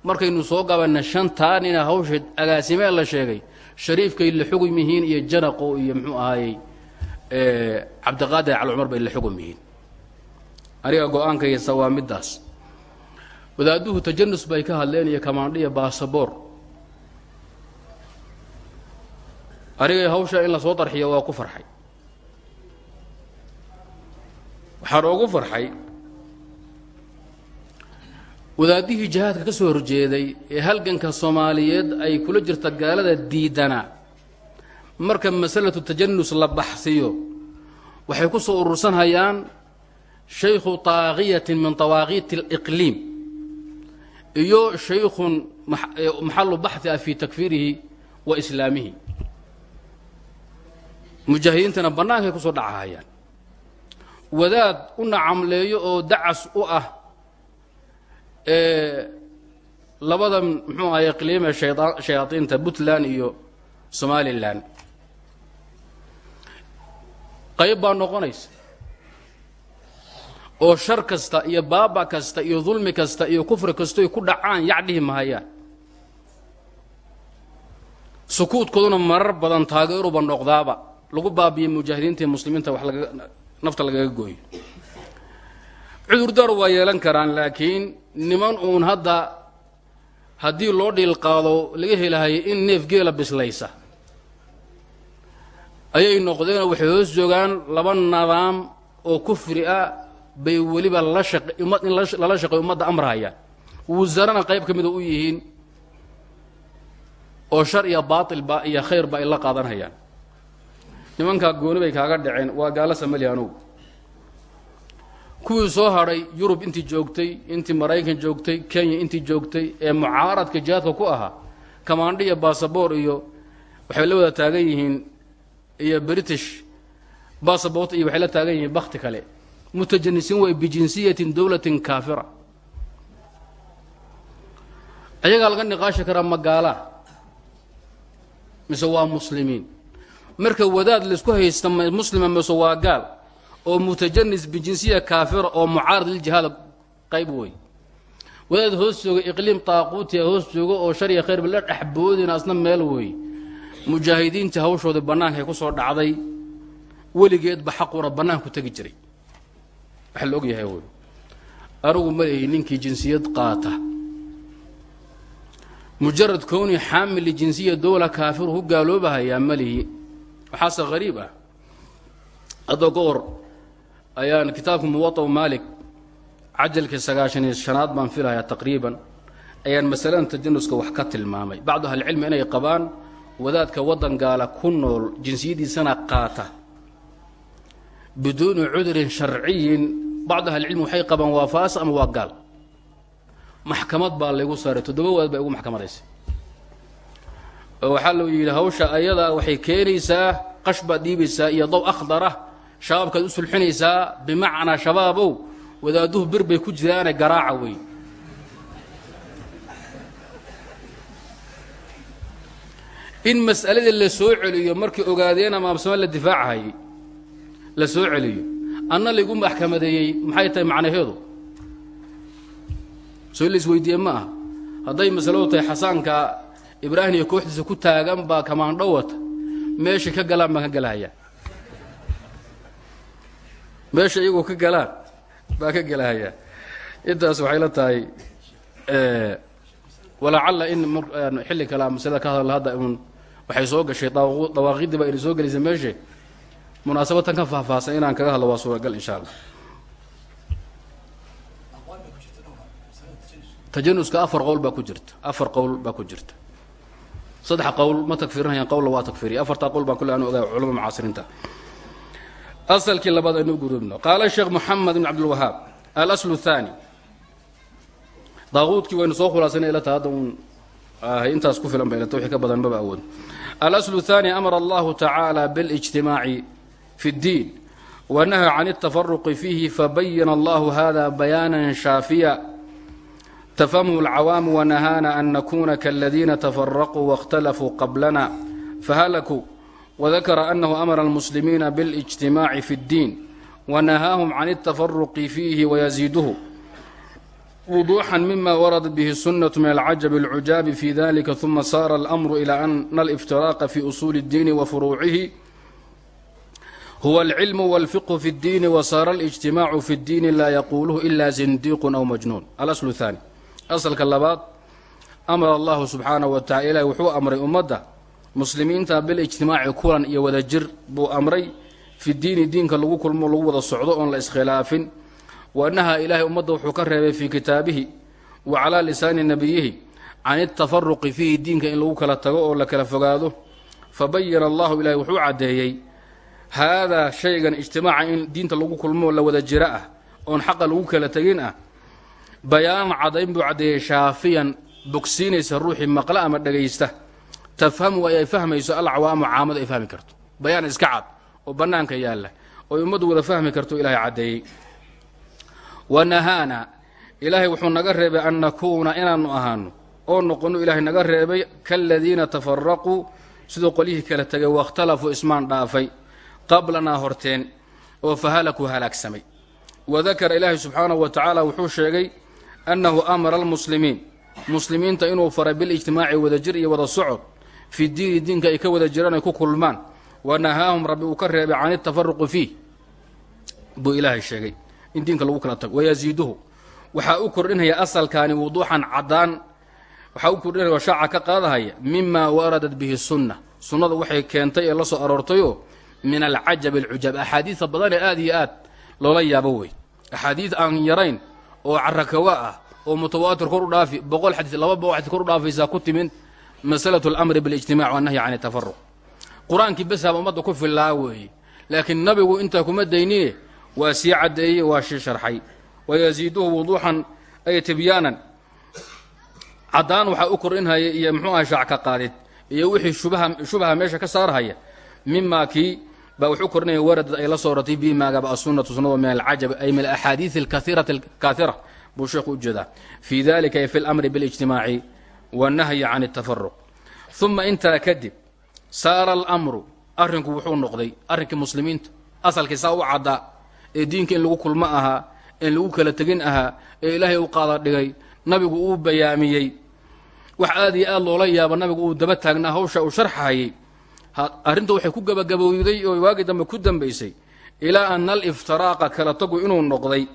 Markaynu soo gabanna shantaa nina hawsha agaasimee la sheegay. Shariifkay la xugum yihiin iyo janaqo iyo muxuu ahaayey cabdiqaadir cali cumar bay la xugum yihiin. Aniga go'aankaysa waa middaas wadaadduhu tajanus bay ka hadleen iyo kamaandhiya baasaboor. Anigay hawsha in la soo darxiyo waa ku farxay. Waxaan oogu farxay wadaaddihii jihaadka ka soo horjeeday ee halganka soomaaliyeed ay kula jirta gaalada diidanaa marka masalatu tajanus la baxsiyo waxay ku soo urursanhayaan shaykhu taaqiyatin min tawaaqiiti aliqliim iyo shaykhun maxalu baxhi ah fii takfiirihi wa islaamihi. Mujaahidiintana bannaankay ku soo dhacahayaan. Wadaad u nacamleeyo oo dacas u ah labada muxuu ahay iqliime shayaadiinta puntland iyo somalilan qayb baa noqonaysa oo shar kasta iyo baaba kasta iyo dulmi kasta iyo kufri kastoy ku dhacaan yacdhihi mahayaan sukuudkooduna marar badan taageeruba noqdaaba. Lagu baabiye mujaahidiinta iyo muslimiinta wax laga nafta lagaga gooyo. Cudurdaar waa yeelan karaan laakiin niman uun hadda haddii loo dhiil qaado laga helahayo in neef geela bislaysa. Ayay noqdeenoo waxay hoos joogaan laba nidaam oo kufri ah bay weliba lala shaqay ummadda amrahayaan wasarana qayb ka mida u yihiin oo shar iyo baatilba iyo khayrba ay la qaadanhayaan nimankaa gooni bay kaaga dhaceen waa gaalo samali anugu. Kuwii soo hadhay yurub intii joogtay intii maraykan joogtay kenya intii joogtay ee mucaaradka jihaadka ku ahaa kamaandho iyo basaboor iyo waxay la wada taagan yihiin iyo british basabort iyo waxay la taagan yihiin bakti kale mutajanisiin way bijinsiyatin dowlatin kaafira ayagaa laga niqaashi karaa magaala mise waa muslimiin marka wadaad la isku haysta muslima mise waa gaal oo mutajanis bijinsiya kaafira oo mucaarad liljihaada qayb wey wadaad hoos jooga iqliim taaquutiya hoos jooga oo shariya khayrba la dhexboodina asna meel wey mujaahidiintii hawshoodii bannaankay ku soo dhacday weligeedba xaqura bannaanku tegi jiray waxa la og yahay wey anigu ma lehi ninkii jinsiyad qaata. Mujarad kowni xaamil lijinsiya dowla kaafiru ku gaaloobahayaa ma lihi. Waxaase hariib ah. Haddoo ka ayaan kitaabka muwaطa maalik cajalkii sagaashaniyo shanaad baan filahayaa taqriiban. Ayaan masaladan tajanuska wax ka tilmaamay. Bacdu ahlicilmi inay qabaan wadaadka waddan gaala ku nool jinsiyadiisana qaata biduuni cudurin sharciyin. Bacdu ahlicilmi waxay qabaan waa faas ama waa gaal? Maxkamad baa laygu saaray. Toddoba wadaad baa igu maxkamadaysay oo waxaa lou yidhi hawsha ayadaa waxay keenaysaa qash baad dhiibaysaa iyo dow akhdara shabaabkaad u sulxinaysaa bimacnaa shabaabow wadaaduhu in mas'aladii la soo celiyo markii ogaadeen ama absame la difaacahayay la soo celiyo. Anna laygu maxkamadeeyey maxay tahay macnaheedu? Soo la isweydiiye ma aha. Hadday masaladu tahay xasaanka ibraahim iyo kooxdiisa ku taagan baa kamaandho wata. Meeshay ka galaan baan ka galahayaa meesha iyagoo ka galaan baa ka gelahayaa intaas waxay la tahay walacalla in xilli kalea masalada ka hadalla hadda un waxay soo gashay dawaaqiddii baa ina soo gelaysa meeshe munaasabatan ka faahfaahsan inaan kaga hadlo waa suuragal insha allah tajanuska afar qowl baa ku jirta. Afar qowl baa ku jirta. Saddex qowl ma takfirinayaan qowlla waa takfiriya afartaa qowl baan kule anu ogaa culama mucaasiriinta. Asalkii labaad aynu gurubno qaala sheekh moxamed ibn cabdilwahaab alaslu thaani. Daaquudkii waynu soo khulaasanay ilata hadda uun intaas ku filan ba ilata wixii ka badan maba awood. Alaslu thaani amara allahu tacaala biاlijtimaaci fi اddiin wanaha can اtafaruqi fiihi fabayana allahu hada bayaana shaafiya تفهمه العوام ونهانا أن نكون كالذين تفرقوا واختلفوا قبلنا فهلكوا وذكر أنه أمر المسلمين بالاجتماع في الدين ونهاهم عن التفرق فيه ويزيده وضوحا مما ورد به السنة من العجب العجاب في ذلك ثم صار الأمر إلى أن الافتراق في أصول الدين وفروعه هو العلم والفقه في الدين وصار الاجتماع في الدين لا يقوله إلا زنديق أو مجنون الأصل الثاني asalka labaad amara allahu subxaana wa tacala ilahi wuxuu amray ummadda muslimiinta bilijtimaaci kulan iyo wadajir buu amray fi diini diinka lagu kulmo lagu wada socdo oon la iskhilaafin wanaha ilaahay ummadda wuxuu ka reebay fii kitaabihi wa calaa lisaani nabiyihi can itafaruqi fiihi diinka in lagu kala tago oo la kala fogaado fabayana allahu ilahi wuxuu caddeeyey haadaa shaygan ijtimaaca in diinta lagu kulmo la wada jiro ah oon xaqa lagu kala tegin ah bayaanan cadayn buu caddeeyey shaafiyan bogsiinaysa ruuxii maqle ama dhagaysta tafhamu ay ay fahmayso alcawaamu caamadu ay fahmi karto bayaan iska cad oo bannaanka yaalla oy ummaddu wada fahmi karto ilaahay caddeeyey wa nahaana ilaahay wuxuu naga reebay an nakuuna inaannu ahaano oo noqonno ilaahay naga reebay kaaladiina tafaraquu siduu qolyihii kala tegay waاkhtalafuu ismaan dhaafay qablanaa horteen oo fahalakuu halaagsamay wadakara ilaahay subxaanahu wa tacaala wuxuu sheegay annahu amara almuslimiin. Muslimiinta inuu faray bilijtimaaci wadajir iyo wada socod fi diini diinka ay ka wada jiraan ay ku kulmaan. Wa nahaahum rabbi uu ka reebay can itafaruqi fiih buu ilaahay sheegay in diinka lagu kala tago. Wayaziiduhu waxaa u kordhinaya asalkaani wuduuxan caddaan waxaa u kordhinaya shaaca ka qaadahaya mima waradat bihi sunna. Sunnadu waxay keentay ee la soo aroortayoo min alcajabi alcujaab axaadiida badan ee aada iyo aad loola yaabo wey axaadiid aan yarayn oo carakawa ah oo mutawaatir kor u dhaafi boqol xadiis laba boqol xadiis kor u dhaafaysaa ku timid masalatu alamri biاlijtimac wannahyi can itafaruq qur'aankii besaaba ummadda ku fillaa weeye laakiin nabigu intaa kuma daynine waa sii caddeeyey waa shi sharxay wayaziiduhu wuduuxan ay tibyaanan caddaan waxaa u korinhaya iyo muxuu aha shaac ka qaadid iyo wixii shubaha shubaha meesha ka saarhaya mimaa kii baa wuxuu korinaya waradad ay la soo ratay bihi maagaba asunatu sunnada min alcajab ay min alaxaadiidi alkaiirati alkaahira buu sheekhu u jeedaa. Fii dalika fi lamri biاlijtimaaci wannahyi can اtafaruq uma intaa kadib saara alamru arrinku wuxuu noqday arrinkii muslimiinta asalkii saa u caddaa ee diinka in lagu kulmo ahaa in lagu kala tegin ahaa ee ilaahay u qaada dhigay nabigu uu bayaamiyey. Wax aad iyo aad loola yaabo nabigu uu daba taagnaa hawsha uu sharxahayey arrinta waxay ku gabagabowday oo waagii dambe ku dambaysay ilaa ana aliftiraaqa kala tagu inuu noqday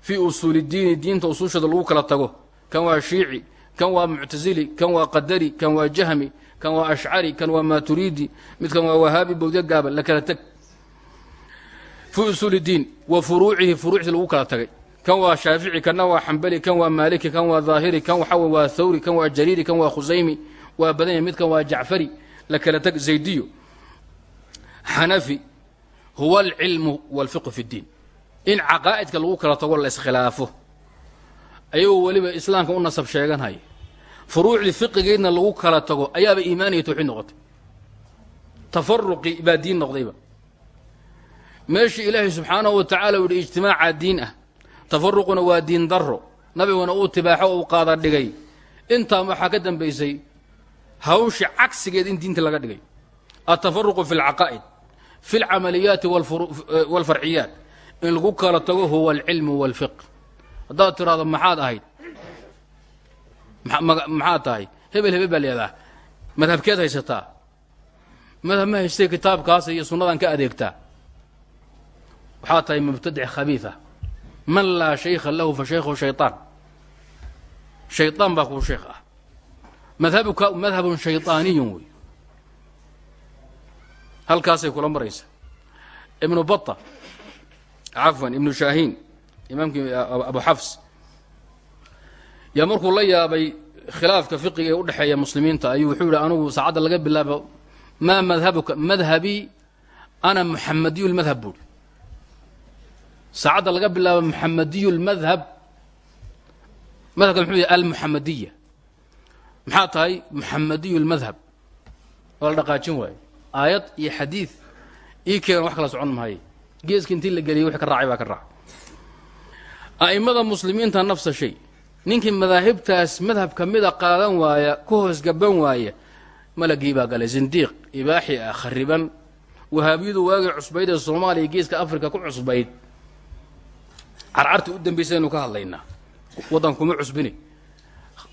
fii usuuli diini diinta usuushada lagu kala tago kan waa shiici kan waa muctasili kan waa qadari kan waa jahmi kan waa ashcari kan waa maaturiidi midkan waa wahaabi bowdya gaaba la kala teg fii usuuli wa furuucihi furuucdii lagu kala tagay kan waa shaafici kanna waa xambali kan waa maaliki kan waa daahiri kan waxaw waa thawri kan waa jariiri kan waa khusaymi waa badanya midkan waa jacfari la kala teg zaydiyo xanafi huwa alcilmu walfiqhu fi ddiin in caqaa'idka lagu kala tago la iskhilaafo. Ayagoo weliba islaamka u nasab sheeganhaya furuucdii fiqigeedna lagu kala tago ayaaba iimaaniya tawxiid noqotay. Tafaruqi baa diin noqdayba. Meeshii ilaahay subxaanahu wa tacaala u yihi ijtimaaca diin ah. Tafaruquna waa diin daro nabiguna uu tibaaxo uu qaada dhigay. Intaa waxaa ka dambaysay hawsha cagsigeed in diinta laga dhigay. Altafaruqu fi alcaqaa'id fi alcamaliyaati walfarciyaat in lagu kala tago huwa alcilmu walfiq haddaad tiraahdo maxaad ahayd? Maxaad tahay? Hebel hebel baa leedaha madhabkeed haysataa. Madhab ma haystay kitaabkaas iyo sunnadan ka adeegtaa waxaa tahay mubtadic khabiifa man laa shaykha lahu fa shaykhu shayطaan shayطaan baa kuu sheekh ah madhabuka madhabun shayطaaniyun wey. Halkaasay kula maraysa. Ibnu bata cafwan ibnu shaahiin imaamkii abu xafs yaa la yaabay khilaafka fiqiga ee u dhexeeya muslimiinta ayuu wuxuu yihi anugu saacadda laga bilaabo maa madhabuka madhabii ana muxamadiyu lmadhab saacadda laga bilaabo muxamadiyu lmadhab madhabka muxuu maxaa tahay muxamadiyu lmadhab waa la dhaqaajin waayo aayad iyo xadiid ii keenan wax kala socon maaye geeska intii la geliyay wix ka raacay baa ka raacay a'immada muslimiinta nafsa shay. Ninkii madaahibtaas madhab ka mida qaadan waaya ku hoos gaban waaya malagii baa galay. Zindiiq ibaaxi ah khariban. Wahaabiyadu waagii cusbayd ee soomaaliya geeska africa ku cusbayd. Carcarta u dambaysa aynu ka hadlaynaa. Waddan kuma cusbini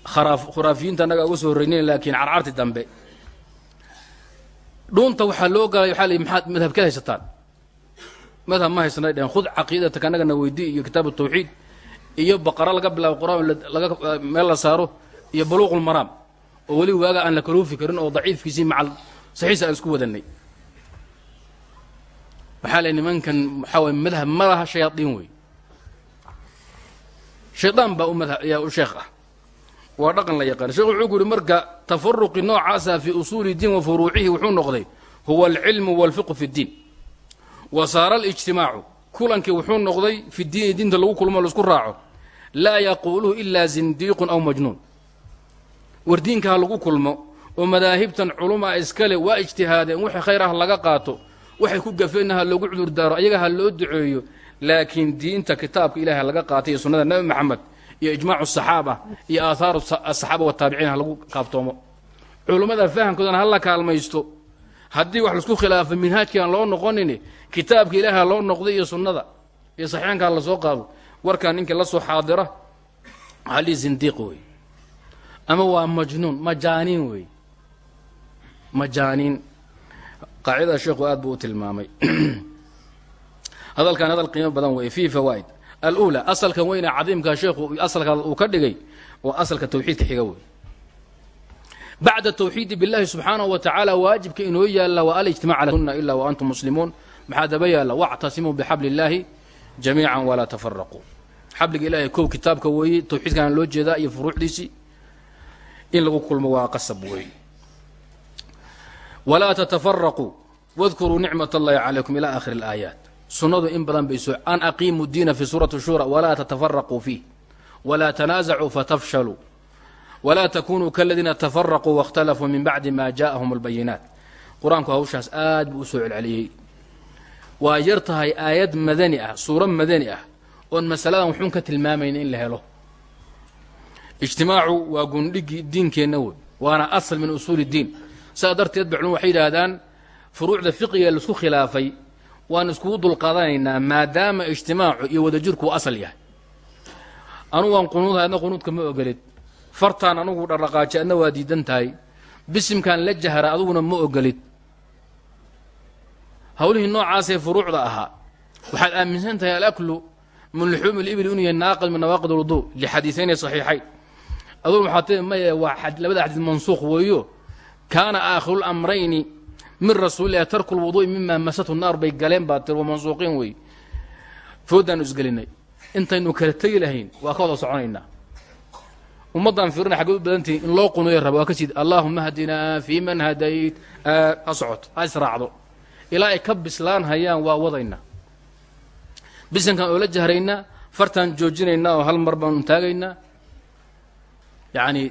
khuraafiyiinta annagaa uga soo horreynayn laakiin carcarti dambe. Dhuunta waxaa loo galay waxaa la yidhi maxaad madhabkeed haysataan? Madhab ma haysanay dheen khud caqiidatak annagana weydii iyo kitaabu tawxiid iyo baqara laga bilaabo qur'aan laga meel la saaro iyo baluuqul maraam oo weli waaga aan la kaluufi karin oo daciifkiisii macal saxiisa aan isku wadanay waxaa lay nimankan waxaa waye madhab ma shayaadiin wey shaydaan baa u madhab yaa u sheekh ah waa dhaqan la yaqaan. Sheekhu wuxuu ku yidhi marka tafaruqi noocaasa fii usuuli diin wa furuucihi wuxuu noqday huwa alcilmu walfiqu fi ddiin wa saara alijtimaacu. Kulankii wuxuu noqday fi diini diinta lagu kulmo la isku raaco. Laa yaquuluhu ilaa zindiiqun aw majnuun. War diinka ha lagu kulmo oo madaahibtan culumaa iskale waa ijtihaadeen wixii khayr ah laga qaato waxay ku gafeenna ha loogu cudurdaaro ayaga ha loo duceeyo laakiin diinta kitaabka ilahi laga qaatay iyo sunnada nebi maxamed iyo ijmaacu asaxaaba iyo aahaaru asaxaaba wataabiciin ha lagu kaaftoomo culummada fahamkoodana ha la kaalmaysto. Haddii wax la isku khilaafo minhaajkii aan loo noqonin kitaabka ilaahi ha loo noqday iyo sunnada iyo saxiixanka ha la soo qaado warkaa ninkii la xaadira waxaa zindiiq wey ama waa majnuun majaaniin wey majaaniin. Qaacidada sheekhu aad buu u tilmaamay. Hadalkan hadal qiimo badan wey fii fawaa'id alula asalkan weyne cadiimka sheekhu asalka uu ka dhigay waa asalka tawxiidka xiga wey bacda tawxiidi billahi subxaanahu wa tacaala waajibka inoo yaalla waa alijtimac cala sunna ila wa antum muslimuun. Maxaa daba yaalla? Wactasimuu bixabli illaahi jamiican walaa tafaraquu xabliga ilahay kow kitaabka weeye tawxiidkana loo jeedaa iyo furuucdiisii in lagu kulmo waa qasab weeye walaa tatafaraquu wadkuruu nicmat allahi calaykum ila aakhiri alaayaat sunnadu in badan bay soo an aqiimu diina fi suurati shura walaa tatafaraquu fiih walaa tanaasacuu fatafshaluu walaa takunuu kaladiina tafaraquu waاkhtalafuu min bacdi ma jaaءahum اlbayinaat qur-aanku hawshaas aad buu usoo celceliyey waa yar tahay aayad madani ah suuro madani ah oon masaladan wuxuun ka tilmaamayn in la helo ijtimaacu waa gundhigii diinkeenna wey waana asl min usuuli اdiin saa darteed ba culum waxay yidhaahdaan furuucda fiqiga laisku khilaafay waan iskugu dulqaadanaynaa maadaama ijtimaacu iyo wadajirku asal yahay. Anugu waan qunuudahay adna qunuudka ma ogolid. Fartaan anugu dhaqdhaqaaji adna waa diidan tahay. Bisimkaan la jahra aduguna ma ogolid. Hawlihii noocaasee furuucda ahaa waxaad aaminsan tahay alaklu min luxuumi libili inuu yahay naaqid min nawaaqid alwudu lixadiiثayni صaxiixayn adugu waxaad tii maya waa labada xadiid mansuuq weeyo. Kaana aakhiru lamrayni min rasuulilah tarku lwuduu'i mima masathu naar bay galeen baa tir mansuuqiin wey. Fooddaanu isgelinay intaynu kala tegi lahayn waa ka wada soconaynaa. Ummaddaan fiirina xaggay u badan tihiin in loo qunuya raba waa ka sid allaahuma hadinaa fii man hadayt. Ha socoto ha israacdo. Ilaa ay ka bislaan hayaan waa wadaynaa bisankaan oo la jahraynaa fartaan joojinaynaa oo hal mar baanu taagaynaa yacni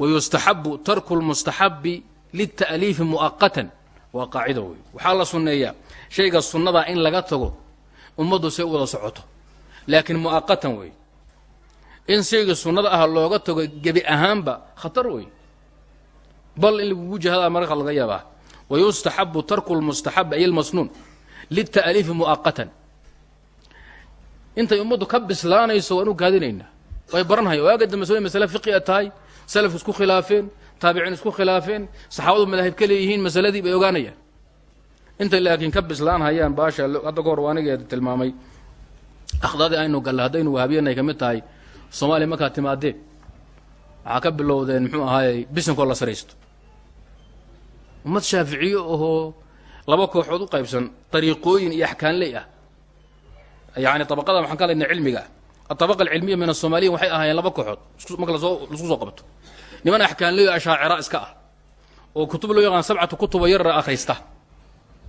wayustaxabu tarku lmustaxabi lita'liifi mu'aqatan waa qaacido wey waxaa la sunneeyaa shayga sunnadaa in laga tago ummaddu say u wada socoto. Laakiin mu'aqatan wey in shayga sunnada ah looga tago gebi ahaanba khatar wey bal in lagugu jihadaa mararka laga yaabaa. Wayustaxabu tarku lmustaxab ay lmasnuun lita'liifi mu'aqatan. Intay ummaddu ka bislaanayso waan u gaadinaynaa way baranhaya waaga dambe soo masale fiqiga tahay salafku isku khilaafeen taabiciin isku khilaafeen saxaabadu madaahib ka leeyihiin masaladii bay ogaanayaan. Intay laakiin ka bislaan hayaan baasha hadda ka hor anigeeda tilmaamay. Akhdadii aynu galla haddaynu wahabiyanay ka mid tahay soomaaliya markaad timaadeen. Waxaa ka bilowdeen muxuu ahaayey bisinkoo la saraysto. Ummad shaaficiye ahoo laba kooxood u qaybsan dariiqooyin iyo axkaanley ah. Yacni dabaqada waxaan ka hadlaynaa cilmiga. Adabaqa alcilmiya min asoomaaliyin waxay ahaayeen laba kooxood marka la soo la isku soo qabto niman axkaanleyo ashaacira iska ah. Oo kutub loo yaqaan sabcatu kutuba yarra akhrista.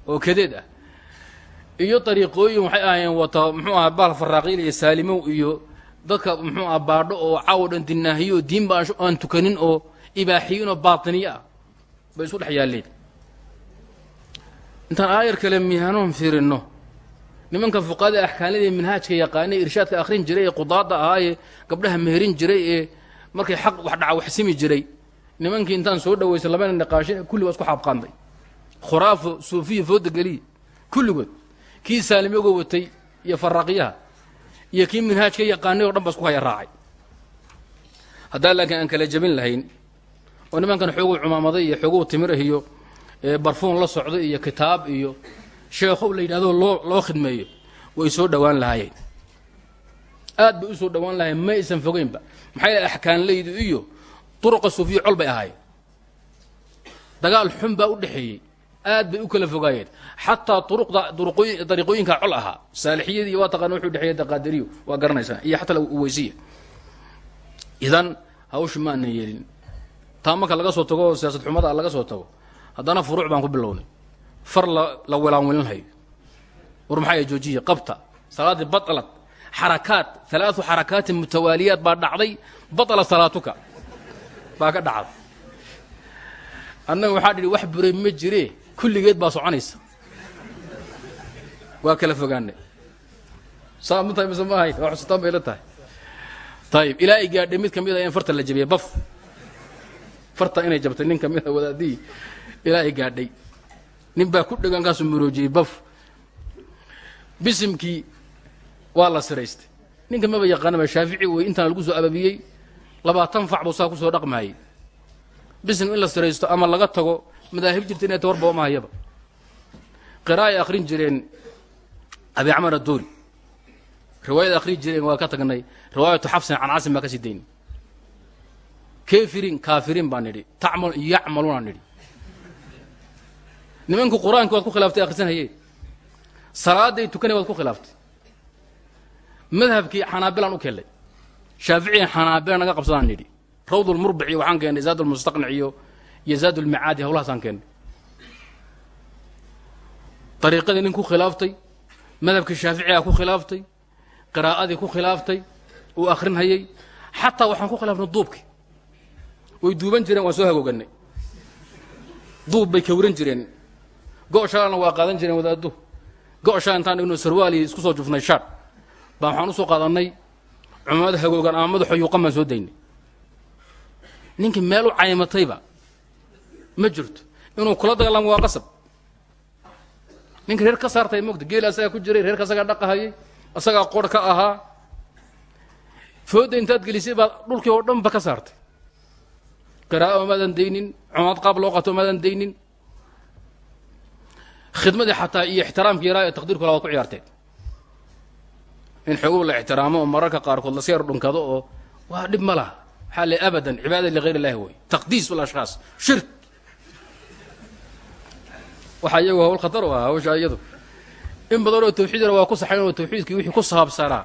Oo kadeed ah. Iyo dariiqooyin waxay ahaayeen wata muxuu aha baal faraaqiil iyo saalimow iyo dadka muxuu aha baadho oo caawo dhan dinaahiyo oo diinba aan tukanin oo ibaaxiyin oo baatiniye ah. Bay isu dhex yaalleen. Intaan aayar kale mihaanoon fiirinno. Nimanka fuqaada axkaanlada minhaajka yaqaanay irshaadka akhrin jiray ee qudaada ahaayee gabdhaha meherin jiray ee markay xaq wax dhaca wax simi jiray nimankii intaan soo dhawaysay labana niqaashin kulli waa isku xaabqaanday khuraafo suufiya fooda geliya kulligood. Kii saalimyagoo watay iyo faraqyaha iyo kii minhaajka yaqaanay o dhan ba isku haya raacay. Haddaa laakiin aan kala jabin lahayn oo nimankan xooguu cumaamaday iyo xooguu timirah iyo barfuun la socday iyo kitaab iyo sheekhow la yidhahdo loo loo khidmeeyo way soo dhowaan lahaayeen. Aad bay u soo dhowaan lahayen ma aysan fogeynba maxaa yaele axkaanlaydu iyo duruqa suufiya col bay ahaayeen. Dagaal xun baa u dhexeeyey aad bay u kala fogaayeen. Xataa dariiqooyinkaa col ahaa saalixiyadii waa taqana wuxuu dhexeeya daqaadiriyo waa garanaysaa iyo xataa uweysiya idan hawsha ma aanan yeelin. Taa marka laga soo tago siyaasad xumada laga soo tago haddana furuuc baan ku bilownay. Far la la wilaanwilinhayo war maxaa joojiya qabta salaaddii batlad xarakaat halaatu xarakaatin mutawaaliyaat baa dhacday batla salaatuka. Baa ka dhacday. Annaga waxaa dhidhi wax buray ma jire kulligeed baa soconaysa. Waa kala fogaanay. Saa ma tahay mise ma ahayn waa xusutaan bay la tahay. Ayib ilaa ay gaadhay mid ka mid a in farta la jabiyey baf. Farta inay jabtay nin ka mid a wadaadihii ilaa ay gaadhay. Nin baa ku dhegan kaasuu maroojiyey baf. Bisimkii waa la siraystay ninka maba yaqaanaba shaafici wey intaan lagu soo ababiyey. Labaatan fac buu saa ku soo dhaqmaayey. Bisim in la siraysto ama laga tago madaahib jirta inay tawarba ma hayaba. Qiraa'ay akhrin jireen abi camar addoori riwaayad akhrin jireen waa ka tagnay. Riwaayatu xafsin can casim baa ka sii daynay. Kefirin kaafiriin baan nidhi. Tacmal yacmaluunaan nidhi. Nimanku qur'aanki waad ku khilaaftay akhrisanhayeen salaaday tukanay waad ku khilaaftay madhabkii xanaabilaan u kellay shaaficiya xanaabila naga qabsadaan nidhi rawd lmurbic iyo waxaan keennay zaad lmustaqnic iyo iyo zaad hawlahaasaan keennay dariiqadii nin ku khilaaftay madhabkii shaaficigaa ku khilaaftay qiraa'adii ku khilaaftay uu akhrinhayay xataa waxaan ku khilaafnay duubkii. Way duuban jireen waan soo hagooganay duub bay kawran jireen. Go' shaalana waa qaadan jireen wadaaddu. Go' shaal intaan dhigno sarwaali isku soo jufnay shaar baa waxaan u soo qaadannay. Cumamada hagoogan ama madaxo yuuqan baan soo daynay. Ninkii meel u caymatayba ma jirto. Inuu kula dagaalamo waa qasab. Ninka reer ka saartay mogta geel asagaa ku jiray reerka asagaa dhaqahayay asagaa qor ka ahaa. Fooda intaad gelisay baad dhulkii oo dhan ba ka saartay. Qiraa'o maadan daynin cumaad qaab loo qato maadan daynin. Khidmadii xataa iyo ixtiraamki yaraa ee taqdiirku la waad ku ciyaarteen in xogow la ixtiraamo oo mararka qaarkood la seer dhunkado oo waa dhib ma laha. Waxaa le abadan cibaada ligayr illahi wey. Taqdiis alashkhaas shirk. Waxaa iyagu hawl khatar u ah hawsha iyadu. In badanoo tawxiidna waa ku saxayn oo tawxiidkii wixii ku saabsanaa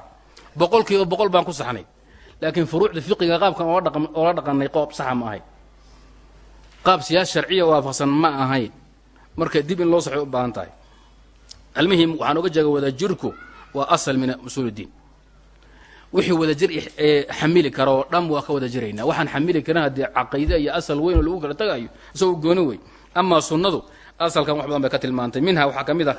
boqol kiiba boqol baan ku saxnay. Laakiin furuucda fiqiga qaabkan oola dhaqanay qoob saxa ma ahayn qaab siyaas sharciya waafaqsan ma ahayn. Marka dib in loo saxay u baahan tahay. Almuhim waxaan oga jeega wadajirku waa asal min usuul diin. Wixii wadajir xamili kara oo dhan waa ka wada jiraynaa. Waxaan xamili karin haddii caqiide iyo asal weyn oo lagu kala tagayo isagoo gooni wey amaa sunnadu asalkan wax badan bay ka tilmaantay. Minha waxaa ka mid ah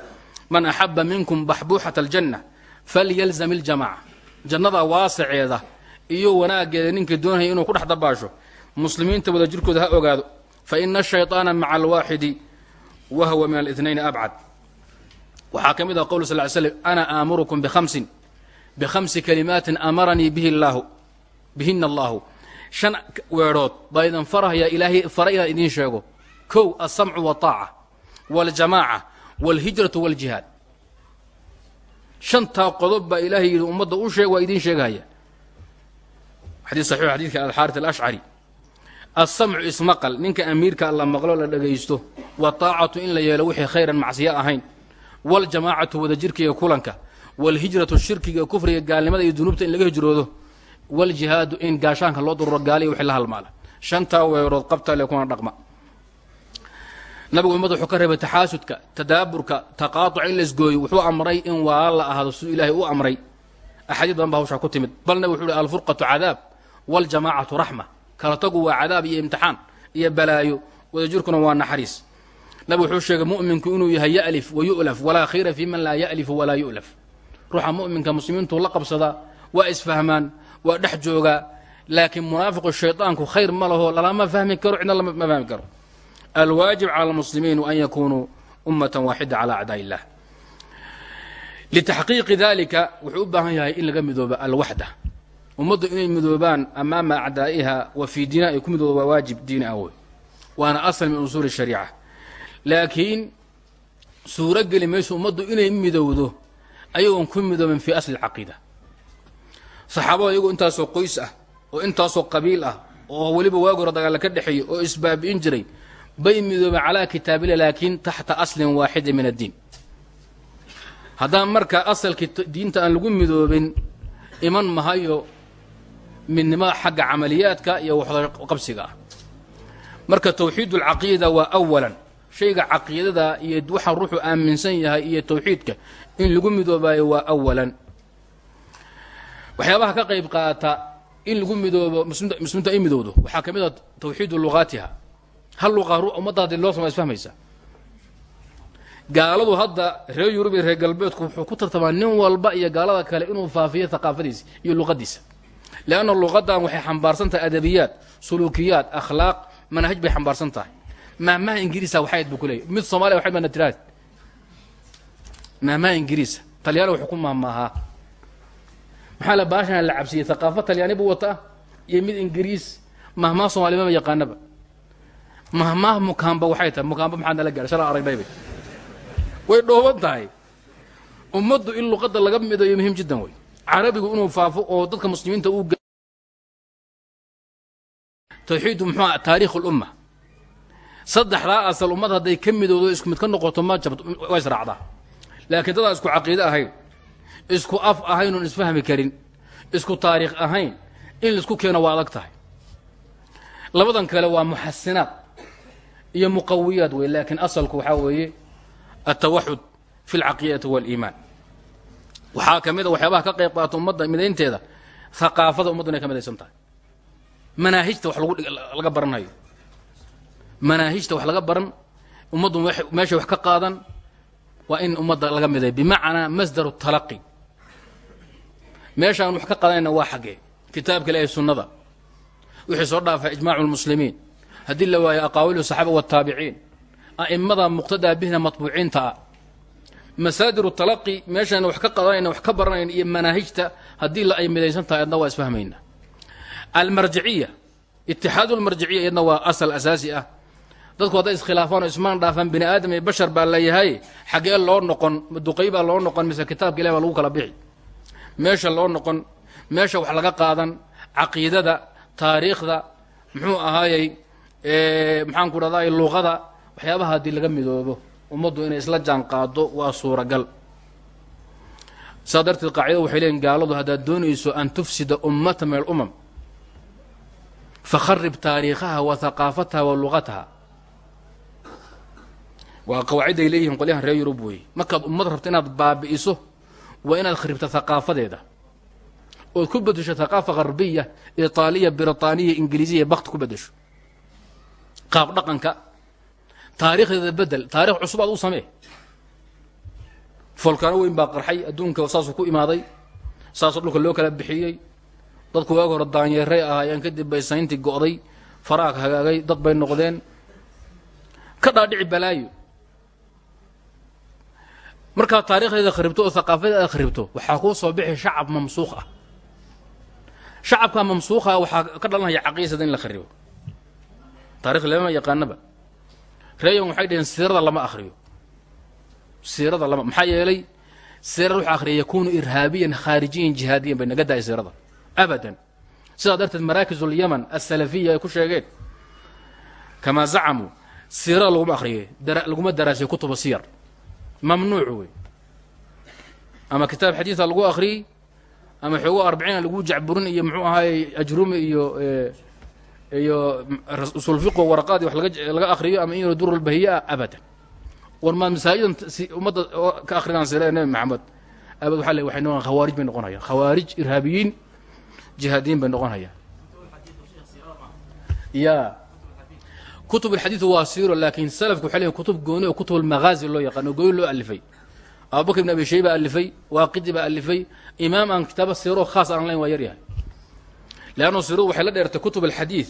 man axaba minkum baxbuuxata aljanna falyalzam iljamaca jannada waasaceeda iyo wanaageeda ninkii doonaya inuu ku dhex dabaasho muslimiinta wadajirkooda ha ogaado. Fa ina ashayطaana maca alwaaxidi wa huwa min alinayn abcad waxaa ka mid ah qowl sal ly slm ana aamurukum bihamsin bikhamsi kalimaatin amaranii bihi llaahu bihinna allaahu shan weedhood baa idin farahayaa ilaahay fara inaan idiin sheego. Kow alsamcu waltaaca waljamaaca walhijratu waljihaad shantaa qodob baa ilaahay yidhi ummadda u sheeg waa idiin sheegahaya xadiis saxiix xadiidka alxaaris alashcari alsamcu ismaqal ninka amiirka la maqlo la dhegaysto wataacatu in la yeelo wixii khayran macsiyo ahayn waljamaacatu wadajirka iyo kulanka walhijratu shirkiga kufriga gaalnimada iyo dunuubta in laga hijroodo waljihaadu in gaashaanka loo dururo gaaliya wixii la halmaala. Shantaa weerood qabta le kuna dhaqma. Nabigu ummadda wuxuu ka reebay taxaasudka tadaaburka taqaatuca in laisgooyo wuxuu amray in waala la ahaado siduu ilaahay u amray. Axaadiid badan baa hawshaa ku timid. Bal nabig wuxuu uhi alfurqatu cadaab waljamaacatu raxma. Kala tagu waa cadaab iyo imtixaan iyo balaayo. Wadajirkuna waa naxariis nabig wuxuu sheegay mu'minku inuu yahay ya'lif wa yu'laf walaa khayra fi man laa ya'lifu walaa yu'laf. Ruuxa mu'minka muslimiintuu la qabsadaa waa isfahmaan waa dhex joogaa laakiin munaafiqu shaydaanku khayr ma laho lalama fahmi karo cidna lama fahmi karo. Alwaajib cala almuslimiin an yakunuu ummatan waaxida cala acdaa illah litaxqiiqi dalika wuxuu u baahan yahay in laga midooba alwaxda ummaddu inay midoobaan amaama acdaa'iha wa fii diina ay ku midooba waa waajib diini ah wey waana asal min usuuli shariica laakiin suuro geli mayso ummaddu inay midowdo ayagoon ku midoobin fii asli caqiida saxaabada iyagoo intaasoo qoys ah oo intaasoo qabiil ah oo weliba waagi hore dagaalla ka dhexeeyey oo isbaabi'in jiray bay midoobeen calaa kitaabillah laakiin taxta aslin waaxida min addiin. Haddaan marka asalkii diinta aan lagu midoobin iman mahayo midnimo xagga camaliyaadka iyo waxqabsiga ah. Marka tawxiid alcaqiida waa awalan shayga caqiidada iyo waxa ruuxu aaminsan yahay iyo tawxiidka in lagu midoobaayo waa awalan waxyaabaha ka qayb qaata in lagu midoobo muslimiinta ay midowdo waxaa ka mid a tawxiidu luqaatiha hal luqa ummadda haddii loo sama isfahmaysa gaaladu hadda reer yurub iyo reer galbeedku wuxuu ku tartamaa nin walba iyo gaalada kale inuu faafiyo thaqaafadiisa iyo luqadiisa. Leanna luqadan waxay xambaarsan tahay adabiyaad suluukiyaad akhlaaq manhaj bay xambaarsan tahay mahmaha ingiriisa waxayd buu ku leeyay mid soomaliya waxay baana tiraad mahmaha ingiriisa talyaani wuxuu ku mahmaahaa maxaa la baashan la cabsiyey thaqaafo talyaani buu wataa iyo mid ingiriis mahmaha soomaliya mama yaqaanaba mahmaha mukaamba waxay tahay. Mukaamba maxaa nala gaadhay? Shala aragnayba way dhooban tahay. Ummaddu in luqadda laga midayo muhiim jiddan wey carabigu inuu faafo oo dadka muslimiinta saddexdaa asal ummad hadday ka midowdo isku mid ka noqoto ma jabto waa israacdaa laakiin dadaan isku caqiide ahayn isku af ahayn oon isfahmi karin isku taariikh ahayn in la isku keeno waa adag tahay. Labadan kale waa muxasinaad iyo muqawiyaad wey laakiin asalku waxaa weeye altawaxud fi alcaqiidati waaliimaan waxaa ka mid a waxyaabaha ka qayb qaata ummadda midaynteeda haqaafada ummaddu inay ka midaysan tahay. Manaahijta wax laga baranhayo manaahijta wax laga baran ummaddu meeshay wax ka qaadan waa in ummadda laga miday. Bimacnaa masdaru talaqi. Meeshaan wax ka qaadanayna waa xaggee. Kitaabka ilaahi sunnada. Wixii soo dhaafay ijmaacu lmuslimiin haddii la waayo aqaawilu saxaaba wataabiciin a'immada muqtadaa bihna matbuuciinta ah. Masaadiru talaqi meeshaan wax ka qadanayna wax ka baranayna iyo manaahijta haddii ay midaysan tahay adna waa isfahmayna. Almarjiciya itixaadu lmarjiciya iyadna waa asal asaasi ah dadku hadday iskhilaafaan oo ismaan dhaafaan bini aadam iyo bashar baa layahay xaggee loo noqon duqay baa loo noqon mise kitaabka ilahi baa lagu kala bixi. Meesha loo noqon meesha wax laga qaadan caqiidada taariikhda muxuu ahaayey maxaan ku dhahday luqada waxyaabaha haddii laga midoobo ummaddu inay isla jaan qaado waa suuragal. Saa darteed qaacida waxay leeyiin gaaladu haddaad doonayso an tufsida ummata min alumam fakharib taariikhaha wa haqaafataha wa luqataha waa qawaacidday leeyihiin qolyahan reer yurub weeye markaad ummad rabto inaad baabi'iso waa inaad kharibta haqaafadeeda ood ku bedesho haqaafa harbiya itaaliya britaniya ingiliisiya bakti ku bedesho qaab dhaqanka taariikhdeeda bedel taarikh cusub aad u samee. Folkaano weyn baa qarxay adduunka saasuu ku imaaday saasoo dhulka loo kala bixiyey. Dadku waag hore daanyeeray ahaayeen kadib bay sayntii go'day faraag hagaagay dad bay noqdeen. Ka dhaadhici balaayo markaad taarikhdeeda kharibto oo haqaafadeeda kharibto waxaa kuu soo bixi shacab mamsuuq ah. Shacabka mamsuuqa waxaa ka dhalanaya caqiisada in la kharibo taarikh lama yaqaanaba. Reeyan waxay dhaheen siirada lama akhriyo. Siirada lama maxaa yeelay siirada wuxuu akhriya yakuunu irhaabiyan khaarijiyan jihaadiyan bay naga dahay siirada. Abadan. Sidaa darteed maraakiz ulyaman asalafiya ay ku sheegeen kamaa zacamuu siirada laguma akhriye laguma kutuba siyar mamnuuc wey. Ama kitaab xadiida lagu akhriyey ama xoogo arbiciina lagu jacburin iyo muxuu ahaayey ajrumi iyo iyo usulfiqo waraqaadi wax laga akhriyo ama in durulbahiye ah abadan. War maad masaajidan ummadda ka akrinaan sira nebi maxamed abad waxa le waxay noqon khawaarij bay noqonayaan khawaarij irhaabiyiin jihaadiyiin bay noqonayaan ya kutub alxadiidu waa siiro laakiin salafku waxay leeyihiin kutub gooni oo kutub almaghaazi loo yaqaan oo gooni loo alifay. Abubakr ibn abi shayba alifay waaqidi baa alifay imaam aan kitaaba siiro khaas aan layn waa yaryahay leannu siiradu waxay la dheertay kutub alxadiid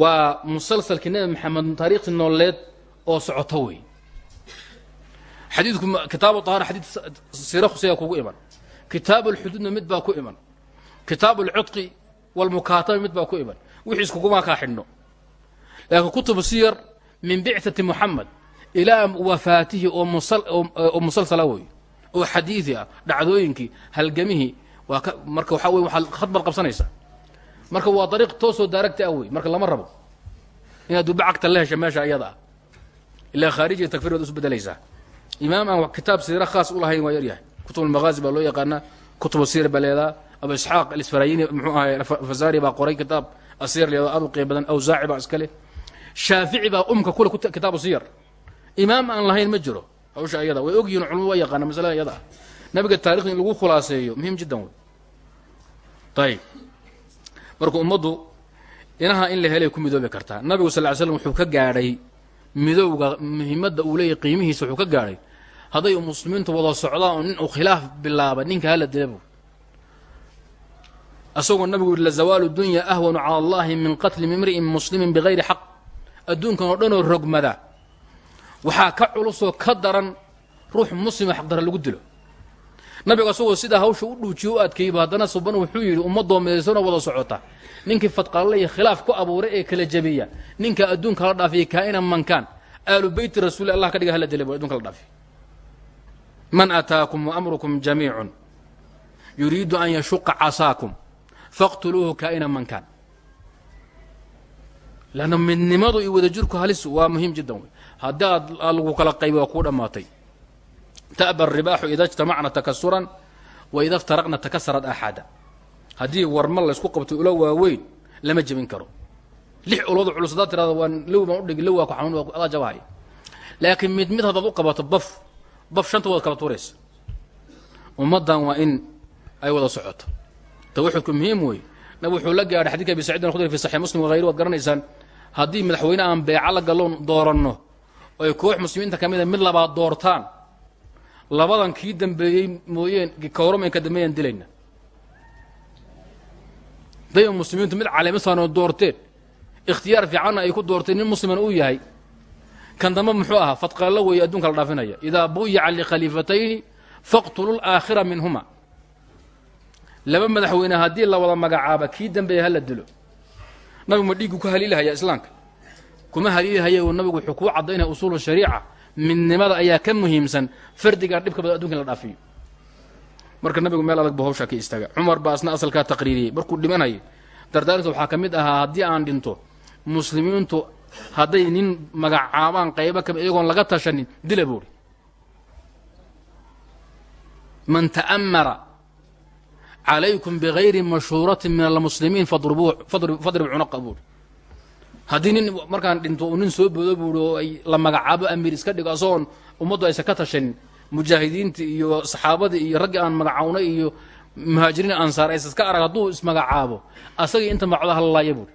waa musalsalkii nebi maxamed taariikhti nooleed oo socoto wey xadiidku kitaabu tahaara xadiid siiro khuseya kugu iman. Kitaabu alxuduudna mid baa ku iman. Kitaabu alcudqi walmukaataba mid baa ku iman. Wixii iskuguma kaa xidhno laakiin kutubu siyar min bicati muxamed ilaa wafaatihi oo musalsala wey oo xadiidi ah dhacdooyinkii halgamihii waa ka marka waxaa wey waxaad khadbad qabsanaysaa marka waa dariiq toosoo daaragta ah wey marka lama rabo. Inaad duba cagta la hesha meesha iyada ah ilaa khaarijiga takfir baad isu bedelaysaa imaam aan kitaab siira khaas u lahayn waa yaryahay kutub almaghaazi baa loo yaqaanaa kutubu siir baa leedaa abu isxaaq alisfarayini muxuu ahay fasari baa qoray kitaab asiir leedaa aad u qiib badan awsaaci baa iska leh shaafici baa umka kule kitaabu siyar. Imaam aan lahayn ma jiro. Hawsha iyada way ogyihiin culmadu waa yaqaana masalada iyada ah. Nabiga taarikhda in lagu khulaaseeyo muhiim jiddan wey ayib marka ummaddu inaha in la helay ku midoobi kartaa nabigu sal ly slam wuxuu ka gaadhay midowga muhiimadda uu leeyahy qiimihiisa wuxuu ka gaadhay. Hadday muslimiintu wada socdaan oo nin uu khilaaf bilaaba ninka hala dilabu asagoo nabigu yihi lazawaalu dunya ahwanu cala allahi min qatli imri'in muslimin bigayri xaq adduunkan oo dhanoo rogmada. Waxaa ka culusoo ka daran ruux muslima xaqdara lagu dilo. Nabigu asagoo sidaa hawsha u dhuujiyo u adkeeyba haddana suban wuxuu yidhi ummadoo midaysanoo wada socota. Ninkii fadqalle iyo khilaaf ku abuuray ee kala jabiya ninka adduunka la dhaafiya kaa'ina mankaan. Aalu beyti rasuuli allah ka dhiga hala dilay bu adunka la dhaafiy man ataakum waamrukum jamiicun yuriidu an yashuqa casaakum faqtuluuhu kaa'ina mankaan lanna midnimadu iyo wadajirku halis waa muhiim jiddan haddii aad lagu kala qayba waa kuu dhammaatay. Ta'ba aribaaxu ida ijtamacna takasuran wa ida iftaraqna takasarad axada. Haddii warma laysku qabtay ula waaweyn lama jebin karo. Lix ulood culus haddaad tirahdo waan low baan udhigi low waa ku xanuun adaa jabahaya laakiin mid mid haddaad u qabato baf baf shanta waad kala tuuraysa. Ummaddan waa in ay wada socoto. Tawxidku muhiim wey nab wuxuu la gaadhay xadidka abi sacid alkhudri fi saxix muslim wahayri waad garanaysaan haddii madaxweyne aan beeca la galloon dooranno oy koox muslimiinta ka mida mid labaad doortaan labadan kii dambeeyey mooyeen kawramayn ka dambeeyaan dilayna. Dayma muslimiintu mid caleemisaanoo doorteen ikhtiyaar fiicanna ay ku doorteen nin musliman uu yahay. Kan dambe muxuu ahaa fadqallo weeye adduunka la dhaafinaya. Idaa buyica likhaliifatayni faqtulu laakhira minhuma. Laba madaxweyne haddii la wada magacaaba kii dambeeya hala dilo nabigu ma dhiiggu ku haliilahaya islaamka. Kuma haliilahaya uu nabigu wuxuu kuu caddaynaya usuulu shariica. Midnimada ayaa ka muhiimsan fardigan dhibka badan adunka la dhaafiyo. Marka nabigu meel adag bu hawshaa ka istaaga cumar baa asna asalkaa taqriiriyey. Markuu dhimanayay dardaarinta waxaa ka mid ahaa haddii aan dhinto muslimiintu hadday nin magacaabaan qaybo kami iyagoon laga tashanin dila buuri man ta'amara calaykum bigayri mashhuuratin min almuslimiin fadrib cunaqa buuri haddii nin markaan dhinto uu nin soo boodo buuri oo ay la magacaabo amiir iska dhigo asagoon ummaddu aysan ka tashanin mujaahidiintii iyo saxaabadii iyo raggii aan magacawnay iyo muhaajiriin ansaar aysa iska arag hadduu ismagacaabo asagii inta magacdo halalaaya buuri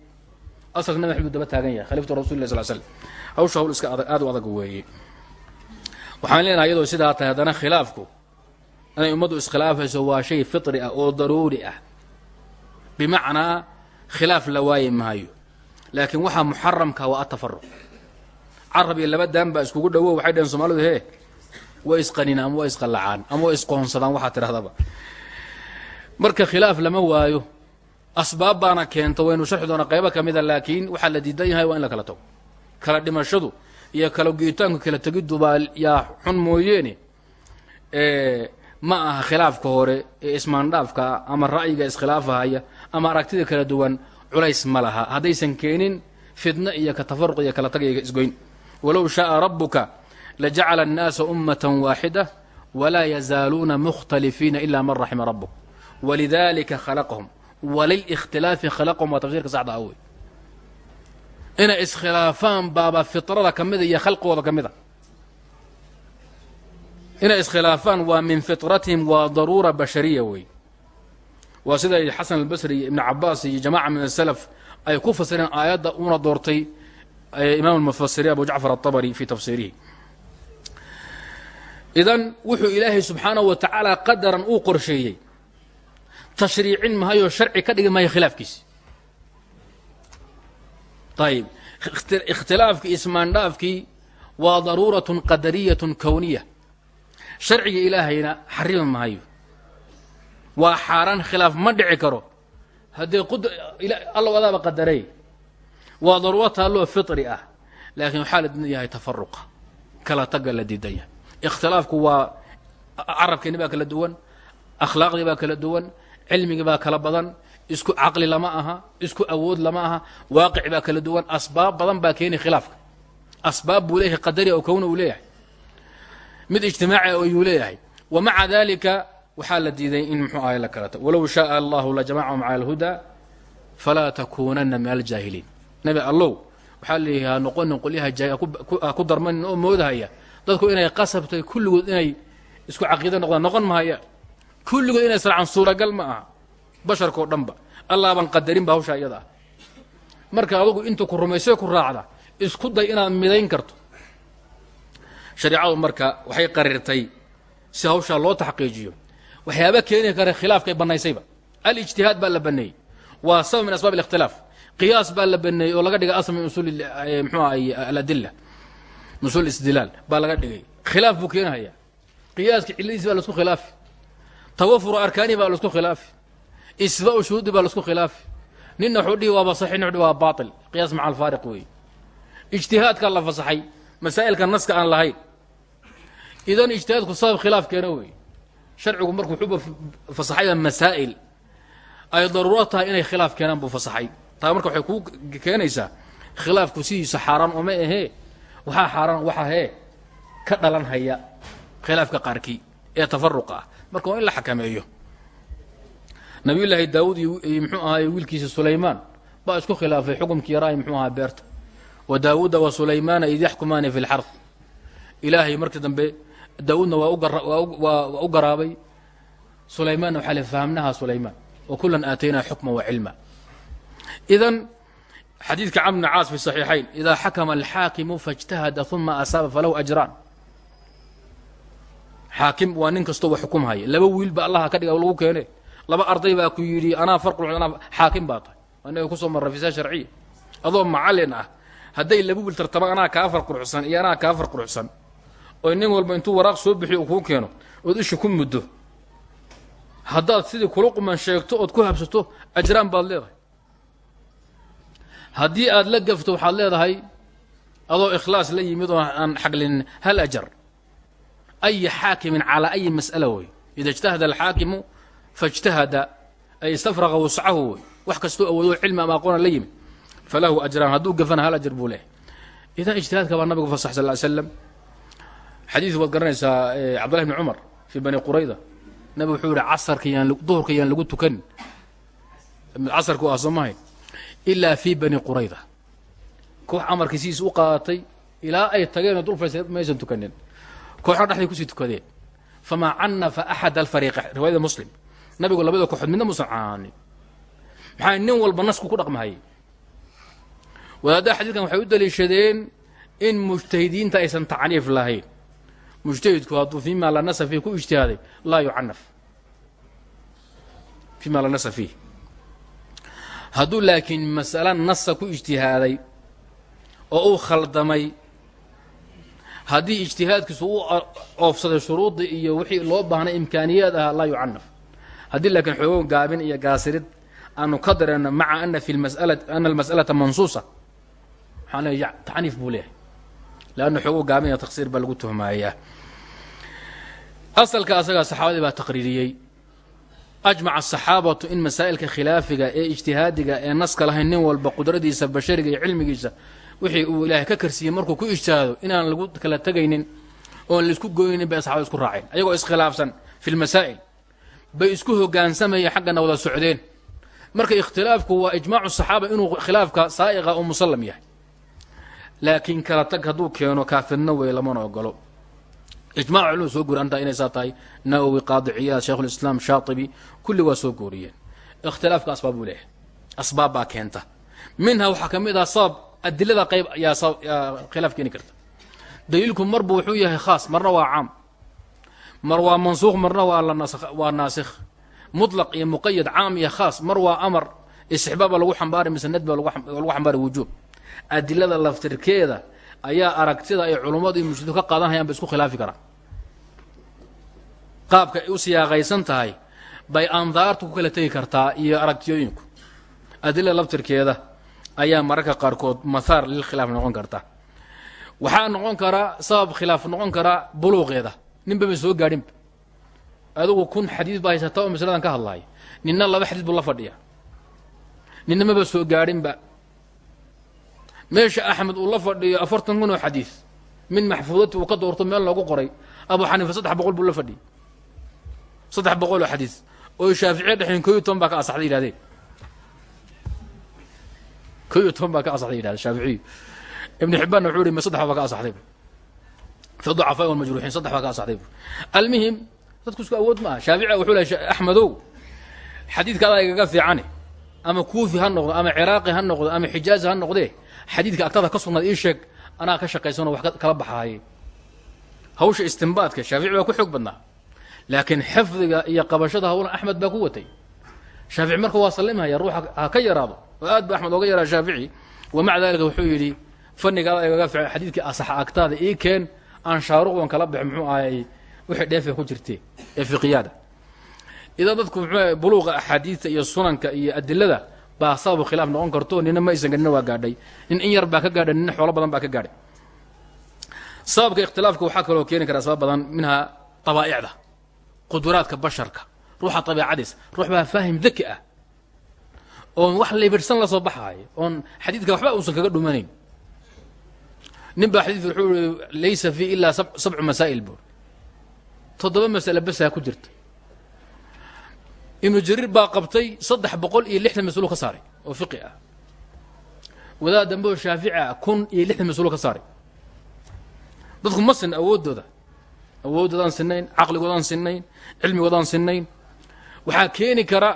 asalka nabi maxamed daba taagan yahay khalifatu rasulillah sal slam hawsha hawl iska aad u adag weeye waxaan leenahay iyadoo sidaa tahay haddana khilaafku inay ummaddu iskhilaafayso waa shay fitri ah oo daruuri ah. Bimacnaa khilaaf la waayi maayo. Laakiin waxaa muxaramka waa atafaruq carab laba daan iskugu dhowo waxay dhaheen somaalidu hee way isqaninaan ama waa isqallacaan ama waa isqoonsadaan waxaa tidhahdaba. Marka khilaaf lama waayo asbaab baana keento waynu sharxi doona qaybo ka mida laakiin waxaa la diidan yahay waa in la kala tago. Kala dhimashadu iyo kala goyitaanku kala tegiddu baa yaa xun mooyeene ma aha khilaafka hore ee ismaandhaafka ama ra'yiga iskhilaafahaya ama aragtida kala duwan culays ma laha. Haddaysan keenin fitno iyo ka tafaruq iyo kala tag iyo isgoyn. Walow shaaa rabuka lajacala annaasa ummatan waaxida walaa yazaaluuna mukhtalifiina ila man raxima rabuk walidalika khalaqahum. Walilkhtilaafi khalaqahum waa tafsirka saxda ah wey inay iskhilaafaan baaba fitrada ka mida iyo khalqigooda ka mida inay iskhilaafaan waa min fitratihim waa daruura bashariya wey waa siday xasan albasri iyo ibnu cabaas iyo jamaca min asalaf ay ku fasireen aayadda una doortay imaam almufasiriin abu jacfar aلطabri fi tafsiirihi. Idan wuxuu ilaahay subxaanahu wa tacaala qadaran uu qorsheeyey. Tashriicin mahayo sharci ka dhigi maayo khilaafkiisi ayib ikhtilaafkii ismaandhaafkii waa daruuratun qadariyatun kowniya sharciga ilaahayna xarimi mahayo waa xaaraan khilaaf ma dhici karo. Haddii allow adaaba qadarey waa daruuro taalloo fitri ah. Laakiin waxaa la diidan yahay tafaruqa kala tagga la diidan yahay. Ikhtilaafku waa carabkeeni baa kala duwan akhlaaqdii baa kala duwan cilmigii baa kala badan isku caqli lama aha isku awood lama aha waaqic baa kala duwan asbaab badan baa keeni khilaafka. Asbaab buu leeyahay qadari oo kowna uu leeyahay mid ijtimaaci oo yuu leeyahay. Wa maca dalika waxaa la diiday in muxuu ahay la kala tago. Walow shaaa allahu lajamacahum cala alhudaa falaa takuunana min aljaahiliin. Nabi allow waxaa leeyahay ha noqonin qolyaha ha ku darmanin oo moodahaya. Dadku inay qasabtay kulligood inay isku caqiida noqdaan noqon mahaya. Kulligood inay sarcan suuragal ma aha. Basharkao dhanba. Allah baan qadarin ba hawshaa iyada ah marka adugu inta ku rumaysay ku raacda isku day inaad midayn karto shareicadu marka waxay qarirtay si hawshaa loo taxqiijiyo. Waxyaaba keeni kara khilaafkay bannaysayba. Alijtihaad baa la baneeyey waa sabab min asbaab اlikhtilaaf qiyaas baa la baneeyey oo laga dhigay asl min usul mxuu ahay aladila usul istidlaal baa laga dhigay. Khilaaf buu keenahaya qiyaaska ciladiisi baa la isku khilaafi. Tawafuru arkaani baa la isku khilaafi. Isbaau shuhuudi baa la isku khilaafi. Nina wuxuu waaba saxi nin waa baatil. Qiyaas maca alfaariq weeye. Ijtihaadkaa la fasaxay masaa'ilka naska aan lahayn. Idan ijtihaadku sabab khilaaf keena weeye sharcigu markuu wuxuuba fasaxayba masaa'il ay daruuro inay khilaaf keenaan buu fasaxay. Taa marka waxay kuu keenaysaa khilaafku sidiisa xaaraan uma ahee waxaa xaaraan waxa hee ka dhalan haya khilaafka qaarkii ee tafaruqa ah. Marka waa in la xakameeyo. Nabiyullaahi daawuud iyo muxuu ahaay wiilkiisa sulaymaan baa isku khilaafay xukumkii yaraa muxuu ahaa beerta wa daawuuda wa sulaymaana id yaxkumaani fi lxard ilaahay markii dambe daawuudna waa u garaabay. Sulaymaanna waxaa li fahamnaha sulaymaan wa kulan aataynaa xukma wa cilma. Idan xadiidka camr bn caas fi saxiixayn idaa xakama alxaakimu faاjtahada uma asaaba falahu ajraan. Xaakim waa nin kastoo wa xukumhaya laba wiil ba allaha ka dhiga lagu keene laba arday baa ku yidhi anaa farqu xaakim baa tahay. Inaga ku soo marra fisaa sharciya. Adoo macalin ah hadday laba wiil tartaba anaa ka afar quruxsan iyo anaa ka afar quruxsan oo nin walba intuu waraaq soo bixiyo uu kuu keeno ood isha ku muddo. Haddaad sidii kula quman sheegto ood ku habsato ajraan baad leedahay. Haddii aad la gafto waxaad leedahay adoo ikhlaas la yimid oo aan xaglinin hal ajar. Ay xaakimin calaa ayi mas'ala wey ida ijtahada alxaakimu faijtahada ay istafraqa wascahu wey wax kastoo awoodo cilmi ama aqoona la yimid falahu ajraan hadduu gafana hal ajr buu leehay idan ijtihaadka baa nabigu fasax sal slam xadiidu waad garanaysaa cabdullahi bni cumar bani qurayda nabigu wuxuu yihi casarka yaan duhurka lagu tukanin casarka u ah soo mahay bani qurayda koox amarkiisiisa u qaadatay ilaa ay tageenoo dul faysa maysan tukanin kooxna dhexday ku sii tukadeen famaa canafa axad alfariiqa riwaayada muslim nabigu labada kooxood midna muusan maxaa nin walba nasku ku dhaqmahayay wadaaddaha xadiidkan waxay u daliishadeen in mujtahidiinta aysan tacniif lahayn. Mujtahidku hadduu fima la nasa fiih ku ijtihaaday laa yucanaf fima la nasa fiih. Hadduu laakiin masala nasa ku ijtihaaday oo uu khaldamay haddii ijtihaadkiisu u oofsaday shuruudii iyo wixii loo baahnay imkaaniyaad ahaa laa yucanaf haddii laakiin xoogo gaabin iyo gaasirid aanu ka dareenno maca ana fi masala ana almas'alata mansuusa waxaan leeya tacniif buu leeyahay leanna xoogo gaabin iyo taqsiir baa lagu tuhmaayaa asalka asagaa saxaabadii baa taqriiriyey. Ajmaca asaxaabatu in masaa'ilka khilaafiga ee ijtihaadiga ee naska lahayn nin walba qudradiisa bashariga iyo cilmigiisa wixii uu ilaahay ka karsiiyey markuu ku ijtihaado inaan lagu kala tegaynin oon la isku goynin bay asxabada isku raaceen. Ayagoo iskhilaafsan fi lmasaa'il bay isku hogaansamayeen xaggana wada socdeen. Marka ikhtilaafku waa ijmaacu saxaaba inuu khilaafka saa'iqa oo musallam yahay laakiin kala tag hadduu keeno kaafirna wey lamana ogolo ijmac culum soo guuri antaa inay saa tahay nawowi qaadi ciyaad shaatibi kulli waa soo guuriyeen. Ikhtilaafka asbaab buu leeyahay. Asbaab baa keenta. Minha waxaa ka mid ah sabab adilada qayb yaa khilaaf keeni karta. Daliilku marba wuxuu yahay khaas marna waa caam. Mar waa mansuuq marna waa waa naasikh. Muطlaq iyo muqayad caam iyo khaas mar waa amar. Istixbaaba lagu xambaari mise nad lagu xambaari wujuub adilada laftirkeeda ayaa aragtida ay culummadu iyo mujtahidku ka qaadanhayaan ba isku khilaafi karaan. Qaabka ay u siyaaqaysan tahay bay andaartu ku kala tegi kartaa iyo aragtiyooyinku. Adilada laftirkeeda ayaa mararka qaarkood mahaar lil khilaaf noqon karta. Waxaa noqon karaa sabab khilaaf noqon karaa buluuqeeda. Ninba ma soo gaadhinba adigu kun xadiid baa haysata oo masaladan ka hadlaaya ninna laba xadiid buu la fadhiya ninna maba soo gaadhinba meesha axmed uu la fadhiyo afartan kun oo xadiid mid maxfuudati uu ka doorto meel loogu qoray abu xaniifa saddex boqol buu la fadhiyay saddex boqol oo xadiid oo shaaficiya dhexeen ko toban baa ka asaxday yihahdeen ko toban baa ka asaxday yidhahde shaaficiyu ibnu xibbaanna wuxuu yihi ma saddex baa ka asaxday fi ducafaa walmajruuxiin saddex baa ka asaxday almuhim dadku isku awood maaha. Shaafici wuxuu lehay axmedow xadiidka igaga fiicane ama kuufi ha noqdo ama ciraaqi ha noqdo ama xijaazi ha noqdee xadiidka agtada ka sugnaad ii sheeg anaa ka shaqaysanoo wax kala baxaaye hawsha istimbaadka shaafici baa ku xoog badnaa. Laakiin xifdiga iyo qabashada hawlan axmed baa ku watay. Shaafici marka waa sallimhaya ruuxa ha ka yaraado oo aad ba axmed ooga yaraa shaafici wa maca dalika wuxuu yidhi fannigaada igaga fiican xadiidkii asaxa agtaada ii keen aan shaaruqdan kala baxin muxuu ahayy wixii dheefay ku jirtee ee fiqiyaada idan dadku muxuu buluuqa axaadiidta iyo sunanka iyo adilada baa sababu khilaaf noqon karto nina ma aysan gadhina waa gaadhay. Nin in yar baa ka gaadhay nina xoolo badan baa ka gaadhay. Sababka ikhtilaafka waxaa kaloo keeni kara asbaab badan minha dabaa'icda quduraadka basharka ruuxa dabiicadiisa ruux baa faahim daki ah. Oon wax libirhsan la soo baxaayo oon xadiidka waxba uusan kaga dhumanayn nin baa xadiidka wuxuu laysa fii ilaa sabcu masaa'il buur. Toddoba masale basaa ku jirta ibnu jariir baa qabtay saddex boqol iyo lixdan mas'uul ka saaray oo fiqi ah. Wadaad dambe oo ah kun iyo lixdan mas'uul ka saaray. Dadku ma sinna awooddooda. Awooddoodaan sinayn caqligoodaan sinayn cilmigoodaan sinayn waxaa keeni kara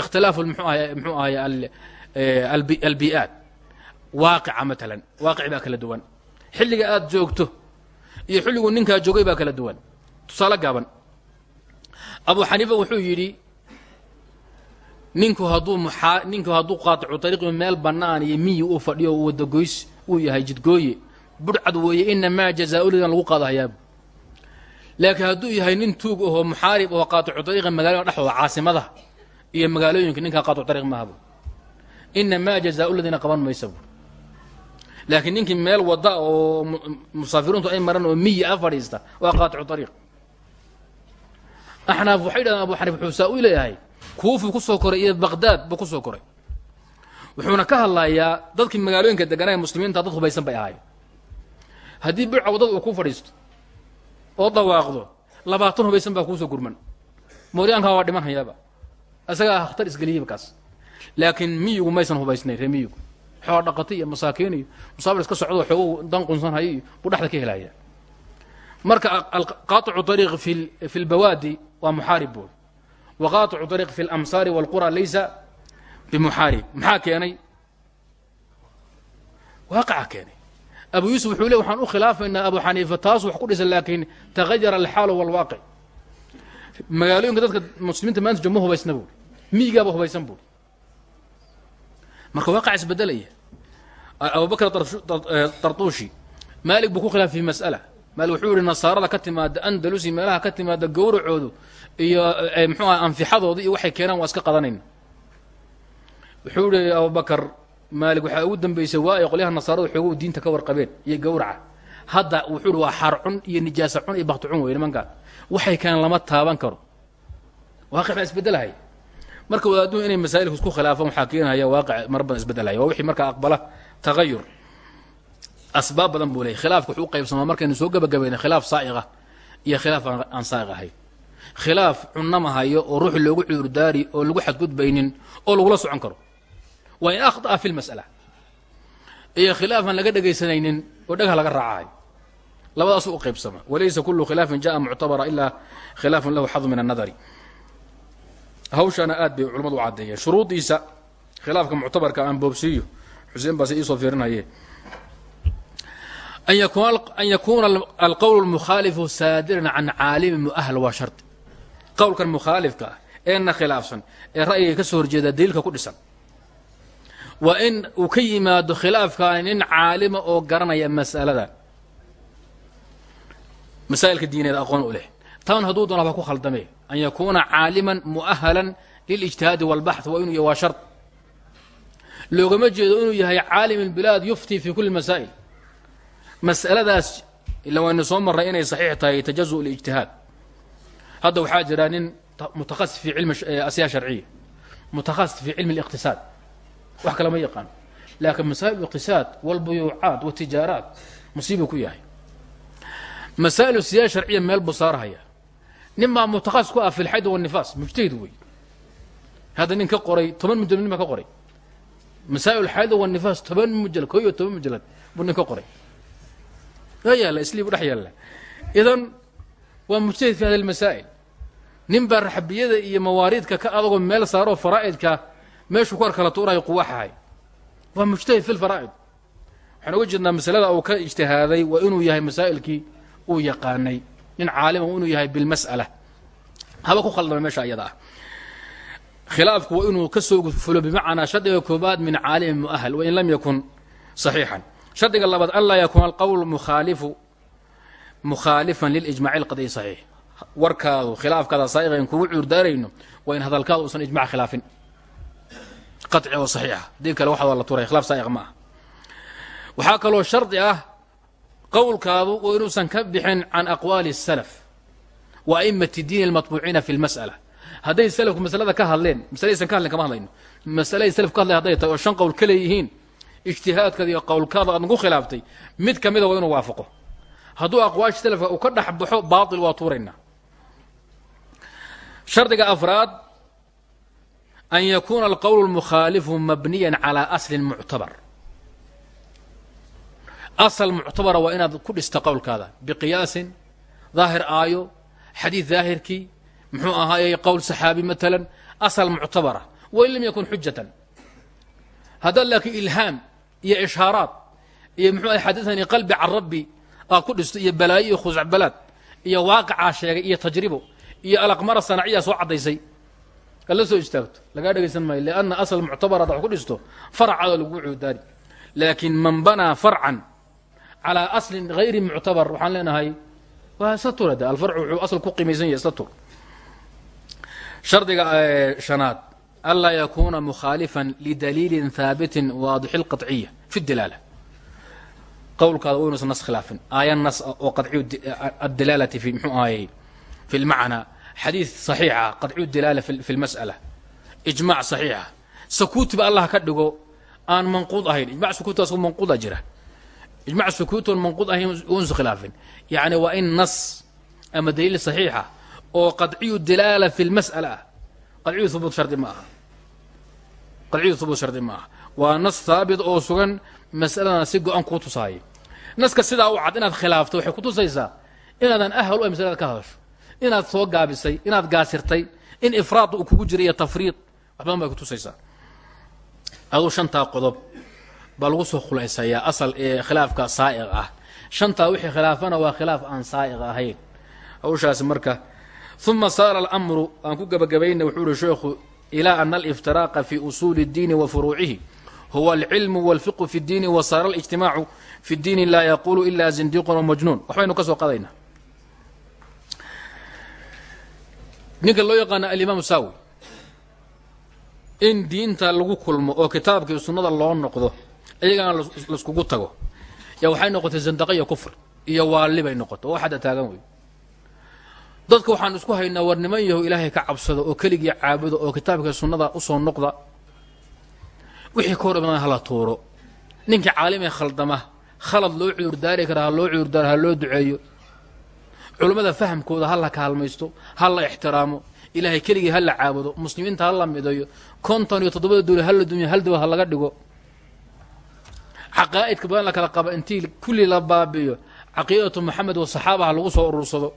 ikhtilaafu mxuu ahay mxuu matalan waaqic kala duwan. Xilliga aad joogto iyo xilligu ninkaa joogay baa kala duwan. Tusaale gaaban abu xaniifa wuxuu yidhi ninku hadduu muaa ninku hadduu qaaticu ariiqi meel bannaan iyo miyi uu fadhiyo wadagoys uu yahay jidgooye budhcad weeye inamaa jazaa-ulidan lagu qaadahayaabu laakiin hadduu yahay nin tuug ahoo muxaarib oo qaaticu ariiqa magaalada dhexdooda caasimadaha iyo magaalooyinka ninkaa qaaticu ariiq maahabu inamaa jazaa-uladiina qaban maysa bu laakiin ninkii meel wada oo musaafiriintu ay maran oo miyi a fadhiista waa qaaticu ariiq axnaaf waxay dhahdeen abu xaniif wuxuu saa u leeyahay kuufuu ku soo koray iyo baqdaad buu ku soo koray. Wuxuuna ka hadlayaa dadkii magaalooyinka deganaa muslimiinta dad hubaysan bay ahaayeen. Haddii bidca waddada uu ku fadhiisto oo dawaaqdo labaatan hubaysan baa kuusoo gurman. Mooryaankaa waa dhiman hayaaba. Isagaa hakhtar isgeliyeyba kaas laakiin miyigu maysan hubaysnayn ree miyigu. Xoolo dhaqata iyo masaakiin iyo musaafir iska socdo xoogo dan qunsan hayo iyo buu dhexda ka helaya marka qaaicu ariiq fi lbawaadi waa muxaarib bood wa qaaicu ariiq fi اlamsaari wاlqura laysa bimuxaarib maxaa keenay waaqaca keenay abu yuusuf wuxuu le waxaan u khilaafaynaa abu xaniifa taas wax ku dhisan laakiin tagayara alxaalu wاlwaaqic magaalooyinka dadka muslimiinta maanta jo ma hubaysna buuri miyigaaba hubaysan buuri marka waaqac isbedelaya abubakr tartuushi maalik buu ku khilaafay fi mas'ala maalik wuxuu yihi nasaarada ka timaada andalusi meelaha ka timaada gowracoodu iyo mxuu aha anfixadooda iyo waxay keenaan waa iska qadanayna wuxuu yihi abubakar maalik waxaa ugu dambeysay waa ay qolyaha nasaarada xoogow diinta ka warqabeen iyo gowraca. Hadda wuxuu ihi waa xaar iyo nijaasa cun iyo bakti cun wey nimankaan waxay keenaan lama taaban karo. Waaqi baa isbedelahay marka wadaadduhu inay masaa'ilku isku khilaafaan waxaa keenaya waaqic mar badan isbedelaya waa wixii markaa aqbala tagayur asbaab badan buu leey khilaafka wuxuu u qaybsamaa markaynu soo gabagabayna khilaaf saa'iqa iyo khilaaf aan saa'iq ahayn. Khilaaf cunnama hayo oo ruux loogu cudurdaari oo lagu xadgudbaynin oo lagula socon karo. Waa in akhta'a fi lmas'ala iyo khilaafaan laga dhegaysanaynin oo dhegah laga raacahay labadaasu u qaybsama. Walaysa kullu khilaafin jaaa muctabara ilaa khilaafun lahu xadu min annadari hawshaana aad bay culamadu u caddeeyeen. Shuruudiisa khilaafka muctabarka aan boobsiiyo xuseen baase iisoo fiirinaye an yakuuna alqowl اlmukhaalifu saadiran can caalimin muahal waa shardi qowlkan mukhaalifka ah eena khilaafsan ee ra'yiga ka soo horjeeda daliilka ku dhisan waa in uu ka yimaado khilaafkaani nin caalima oo garanaya mas'alada masaa'ilka diineed aqoon u leh tan hadduu doona ba ku khaldame an yakuuna caaliman mu'ahalan lilijtihaadi walbaxth waa inuu waa shard loogama jeedo inuu yahay caalim اlbilaad yufti fi kuli masaa'il mas'aladaas ila waynu soo marray inay saxiix tahay tajazu lijtihaad hadda waxaa jira nin mutakhasis fi cilmi asyaa sharciya mutakhasis fi cilmi اliqtisaad wax kale ma yaqaan. Laakiin masaa'il iqtisaad walbuyuucaat watijaaraat musiibuu ku yahay. Masaa'ilu siyaasa sharciya meel buu saarhaya nin baa mutakhasis ku ah fi lxayd wanifaas mujtahid wey hadda nin ka qoray toban baa ka qoray. Masaa'il alxayd wanifaas toban mujalad koo iyo toban mujalad buu nin ka qoray islii bu dhex yaalla idan waa mujtahid fi hadi lmasaa'il nin baa raxbiyada iyo mawaariidka ka adagoo meel saaroo faraa'idka meeshuu ku arkala tuurayo quwaxahay waa mujtahid fi lfaraa'id waxaan oga jeednaa masalada uu ka ijtihaaday waa inuu yahay masaa'ilkii uu yaqaanay. Nin caalima inuu yahay bilmas'ala. Haba ku khaldama meesha iyada ah. Khilaafku waa inuu ka soo fulo bimacnaa shardiga koobaad min caalimin mu'ahal wain lam yakun saxiixan shardiga labaad an laa yakuuna alqowl mukhaalifu mukhaalifan lilijmaci alqad'i saxiix warkaadu khilaafkaada saa'iqan kugu cuurdaarayno waa in hadalkaadu uusan ijmac khilaafin qaci oo saxiixa dii kale waxaa la turay khilaaf saa'iq ma ah waxaa kaloo shardi ah qowlkaadu oo inuusan ka bixin can aqwaali الsalaf wa aimati diin اlmatbuuciina fi اlmas'ala hadday salafku masalada ka hadleen masaladaysan ka hadlen kama hadlayno masaladay salafku ka hadlay hadday tahay oo shan qowl ka leeyihiin ijtihaadkaada iyo qowlkaada aad nagu khilaaftay mid ka mida waa inuu waafaqo. Hadduu aqwaasha salafka uu ka dhex baxo baatil waa tuuraynaa shardiga afraad an yakuuna alqowl اlmukhaalifu mabniya calى aslin muctabar. Asal muctabara waa inaad ku dhista qowlkaada biqiyaasin daahir aayo xadiid daahirkii muxuu ahaayey qowl saxaabi maalan asal muctabara wain lam yakun xujatan haddaad laakiin ilhaam iyo ishaaraad iyo muxuu aha xaddaanii qalbi can rabbi aad ku dhisto iyo balaayo iyo khusacbalaad iyo waaqicaa sheegay iyo tajribo iyo alaqmara sanaciyaa soo caddaysay. Ala soo istaagto lagaa dhegaysan maayo lianna asal muctabaraad wax ku dhisto farcaada lagu cuudaari laakiin man banaa farcan calaa aslin hayri muctabar waxaan leenahay waa isla tura de alfarcu wuxuu asal ku qimaysan yahay isla tur shardiga shanaad anlaa yakuuna mukhaalifan lidaliilin haabitin waadixi lqaciya fi dilaala qowlkaada uynusa nas khilaafin aaya nas oo qaciyu adilaalati fi mxuu ahayey fi lmacnaa xadiid saxiixa qaciyu dilaala fi lmas'ala ijmac saxiixa sakuutiba allah ka dhigo aan manquud ahayn ijmac sakuutaas manquuda jira ijmac sakuutoon manquud ahayn unsu khilaafin yacni waa in nas ama daliil saxiixa oo qadciyu dilaala fi lmas'ala ah qadciyu hubuut shardi ma aha qaciyu hubuut shardi ma aha waa nas haabit oo sugan mas'aladana si go-an kuu tusaaya naska sidaa u cad inaad khilaafto waxay kutusaysaa inaadan ahal u ay masalada ka hadasho. Inaad soo gaabisay inaad gaasirtay in ifraad uu kugu jira iyo tafriid wax badan bay kutusaysaa aduu shantaa qodob baa lagu soo khulaysayaa asal ee khilaafka saa'iq ah. Shantaa wixii khilaafana waa khilaaf aan saa'iq ahayn. Hawshaasi marka uma saara alamru aan ku gebagabayna wuxuu uhi sheekhu ilaa ana aliftiraaqa fi usuuli اddiini wa furuucihi huwa alcilmu walfiqu fi اddiini wa saara alijtimaacu fi اddiini laa yaquulu ila zindiiqun wamajnuun waxbaynu ka soo qadaynaa ninka loo yaqaana alimaam saawi in diinta lagu kulmo oo kitaabka iyo sunnada loo noqdo iyagana laiskugu tago yaa waxay noqotay zandaqa iyo kufr iyo waalli bay noqoto oo xadda taagan wey dadka waxaan isku haynaa war niman yahow ilaahay ka cabsado oo keligii caabuda oo kitaabka sunnada u soo noqda. Wixii ka hor imadan hala tuuro. Ninkii caalimee khaldama khalad loo cudurdaari kara ha loo cudurdaaro ha loo duceeyo. Culummada fahamkooda ha la kaalmaysto ha la ixtiraamo. Ilaahay keligii ha la caabudo muslimiinta ha la midayo. Konton iyo toddobada dowla ha la dumiyo hal dowla ha laga dhigo. Caqaa'idka badan la kala qaba intii kulli la baabi'iyo. Caqiidatu moxamed wa saxaaba ha lagu soo urursado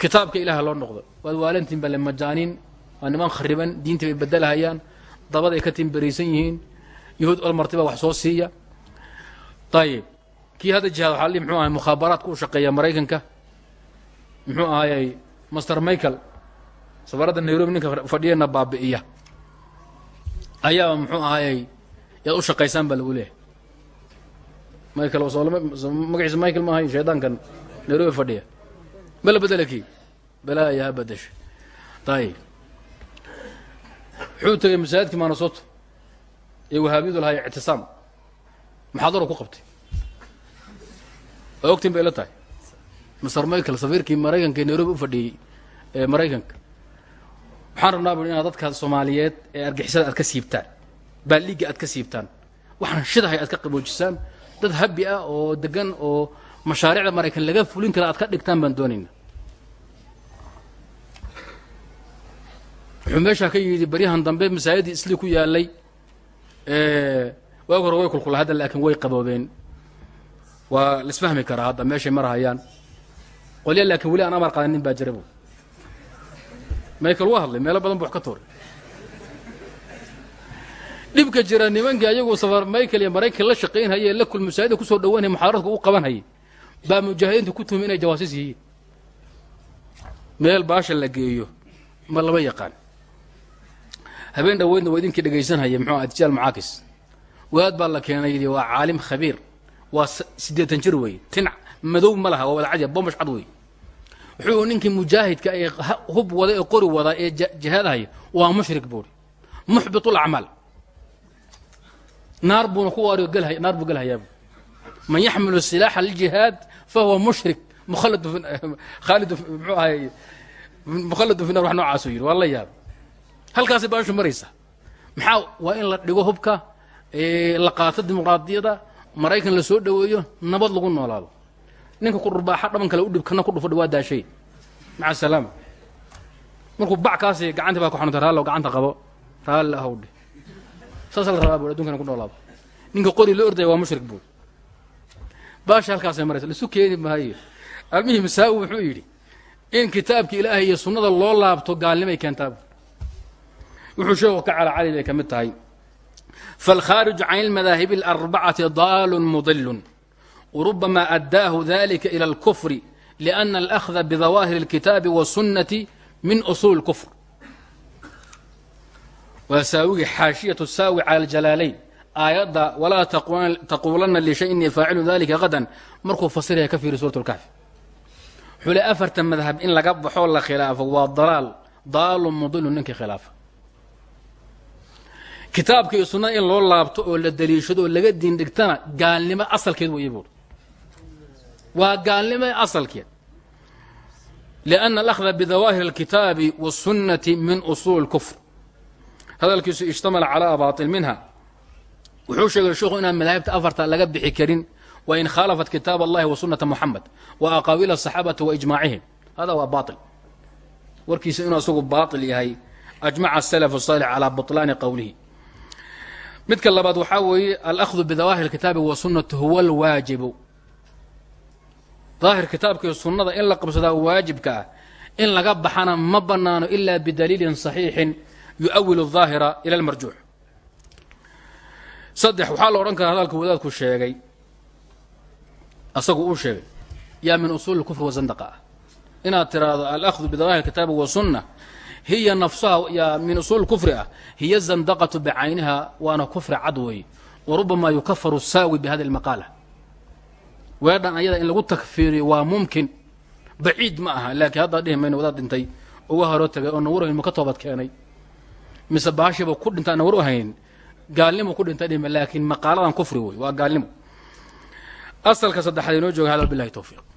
kitaabka ilaah loo noqdo. Waad waalantiin bale majaaniin waa niman khariban diinta bay bedelahayaan dabaday ka timberaysan yihiin yahuud olmartiba wax soo siiya. Ayib kii hadda jihaad waxaa li mxuu ahay mukhaabaraadka u shaqeeya maraykanka. Muxuu ahayy master michael. Safaaradda nairobi ninka fadhiyana baabi'iya. Ayaaba muxuu ahayy yaad u shaqaysaan baa lagu leehay michael magaciisa michael maahay shaydaankan nairobi fadhiya bala bedela kii? Balaaya ha bedesha ayib wuxuu tegay masaajidkii manasoto ee wahaabiyadu lahay ictisaam. Maxaadaro ku qabtay. Waa ogtiin bay la tahay. Master michael safiirkii maraykanka ee nairobi u fadhiyey ee maraykanka. Waxaan rabnaa bui inaad dadka soomaaliyeed ee argixisada aad ka siibtaan baaliga aad ka siibtaan. Waxaan shidahay aad ka qaboojisaan. Dad habi ah oo degan oo mashaariicda maraykan laga fulin kara aad ka dhigtaan baan doonayna wuxuu meeshaa ka yidhi baryahan dambe masaajidii isli ku yaalay waag hore way kulkula hadda laakiin way qaboobeen. Waa laisfahmi karaa hadda meeshay marhayaan qolya laakiin weli aan amar qaadanin baa jira bu michael waa hadlay meelo badan bu wax ka tooray dhibka jira nimankii ayagu safar michael iyo maraykan la shaqaynhaya ee la kul masaajida ku soo dhawanaya muxaaradka u qabanhayay baa mujaahidiinta ku tuhmi inay jawaasiis yihiin. Meel baasha la geeyo ma lama yaqaan habeen dhaweydna waa idinkii dhegaysanhaya muxuu aha tijaal macaakis wadaad baa la keenay waa caalim khabiir waa siddeetan jir weeye tin madow ma laha waa wada cadya bombash cad wey wuxuu ninkii mujaahidka ee hub wada ee qori wada ee jihaadahaya waa mushrik buuri muxbit ulacmaal naar buuna ku waariyo gelhay naar buu gelhayaabuu man yaxmilu silaaxa liljihaad fahuwa mushrik mukhaladu khaalidu muxuu ahay mukhalladu fi nar wax noocaasuu yidhi waa la yaaba halkaasay baashu maraysa. Maxaa waa in la dhigo hubka la qaato dimuqraadiyada maraykan la soo dhoweeyo nabad lagu noolaado. Ninka ku dhurbaaxa dhaban kale u dhib kana ku dhufadhi waa daashay maca asalaama markuu bac kaasi gacantii baa ku xanuuntay raallo gacanta qabo. Raalli ahowdhe saasa la rabaa bui adunkana ku noolaado. Ninka qori la ordaya waa mushrik buui baasha halkaasay maraysa laisu keeni maayo. Almihim saawi wuxuu yidhi in kitaabka ilaahay iyo sunnada loo laabto gaalnimay keentaa wuxuu sheekhu ka calacali bay ka mid tahay فالkhاaرج عن المذاهب الأربعة ضال مضل وربما أداه ذلك إلى الكفر لأن الأخذ بظواهر الكتاب والسنة من أصول الكفر waa saawigii xaashiyة الsaawi calى الجalaalayn aayadda walaa taquulanna لشhay inii faacilu dalika غadan markuu fasiraya ka fiiri suuraة الكaxfi xule afarta madhab in laga baxoo la khilaafo waa dalaal daalu mudilu ninkii khilaafa kitaabka iyo sunnada in loo laabto oo la daliishado oo laga diin dhigtana gaalnimo asalkeed wey buuri waa gaalnimo asalkeed lianna alakhda bidawaahir alkitaabi wاsunnati min usuuli اlkufr hadalkiisu ishtamala calaa abaatil minha wuxuu sheegay sheikhu inaan madaahibta afarta laga bixi karin wa in khaalafat kitaab allahi wa sunnata muxamed wa aqaawiil asaxaabati wa ijmaacihim hada waa baail warkiisa inuu asagu baail yahay ajmaca asalaf الصaalix calaa buطlaani qowlihi midka labaad waxaa weeye alأkhdu bidawaahir اkitaabi wasunnati huwa اlwaajibu daahir kitaabka iyo sunnada in la qabsadaa waajibka ah in laga baxana ma banaano ila bidaliilin صaxiixin yu'awil الظaahira ilى اlmarjuux saddex waxaa la odhan karaa hadalka wadaadku sheegay asagu uu sheegay yaa min usuuli اkufr wazandaqa ah inaad tiraahdo alأkhdu bidawaahir اkitaabi wasunna hiya nafsaha min usuul kufri ah hiya zandaqatu bicayniha waana kufri cad weeye wa rubamaa yukafaru saawi bi hadi اlmaqaala weedhan ayada in lagu takfiiriyo waa mumkin. Baciid ma aha laakiin haddaa dhihi mayno dhintay uga horo tagay oo nawar ka toobad keenay. Mise baashiba ku dhinta nawar u hayn gaalnimo ku dhinta dhima laakiin maqaaladan kufri wey waa gaalnimo. Asalka saddexaad inoo jooga hada bilahi towfiiq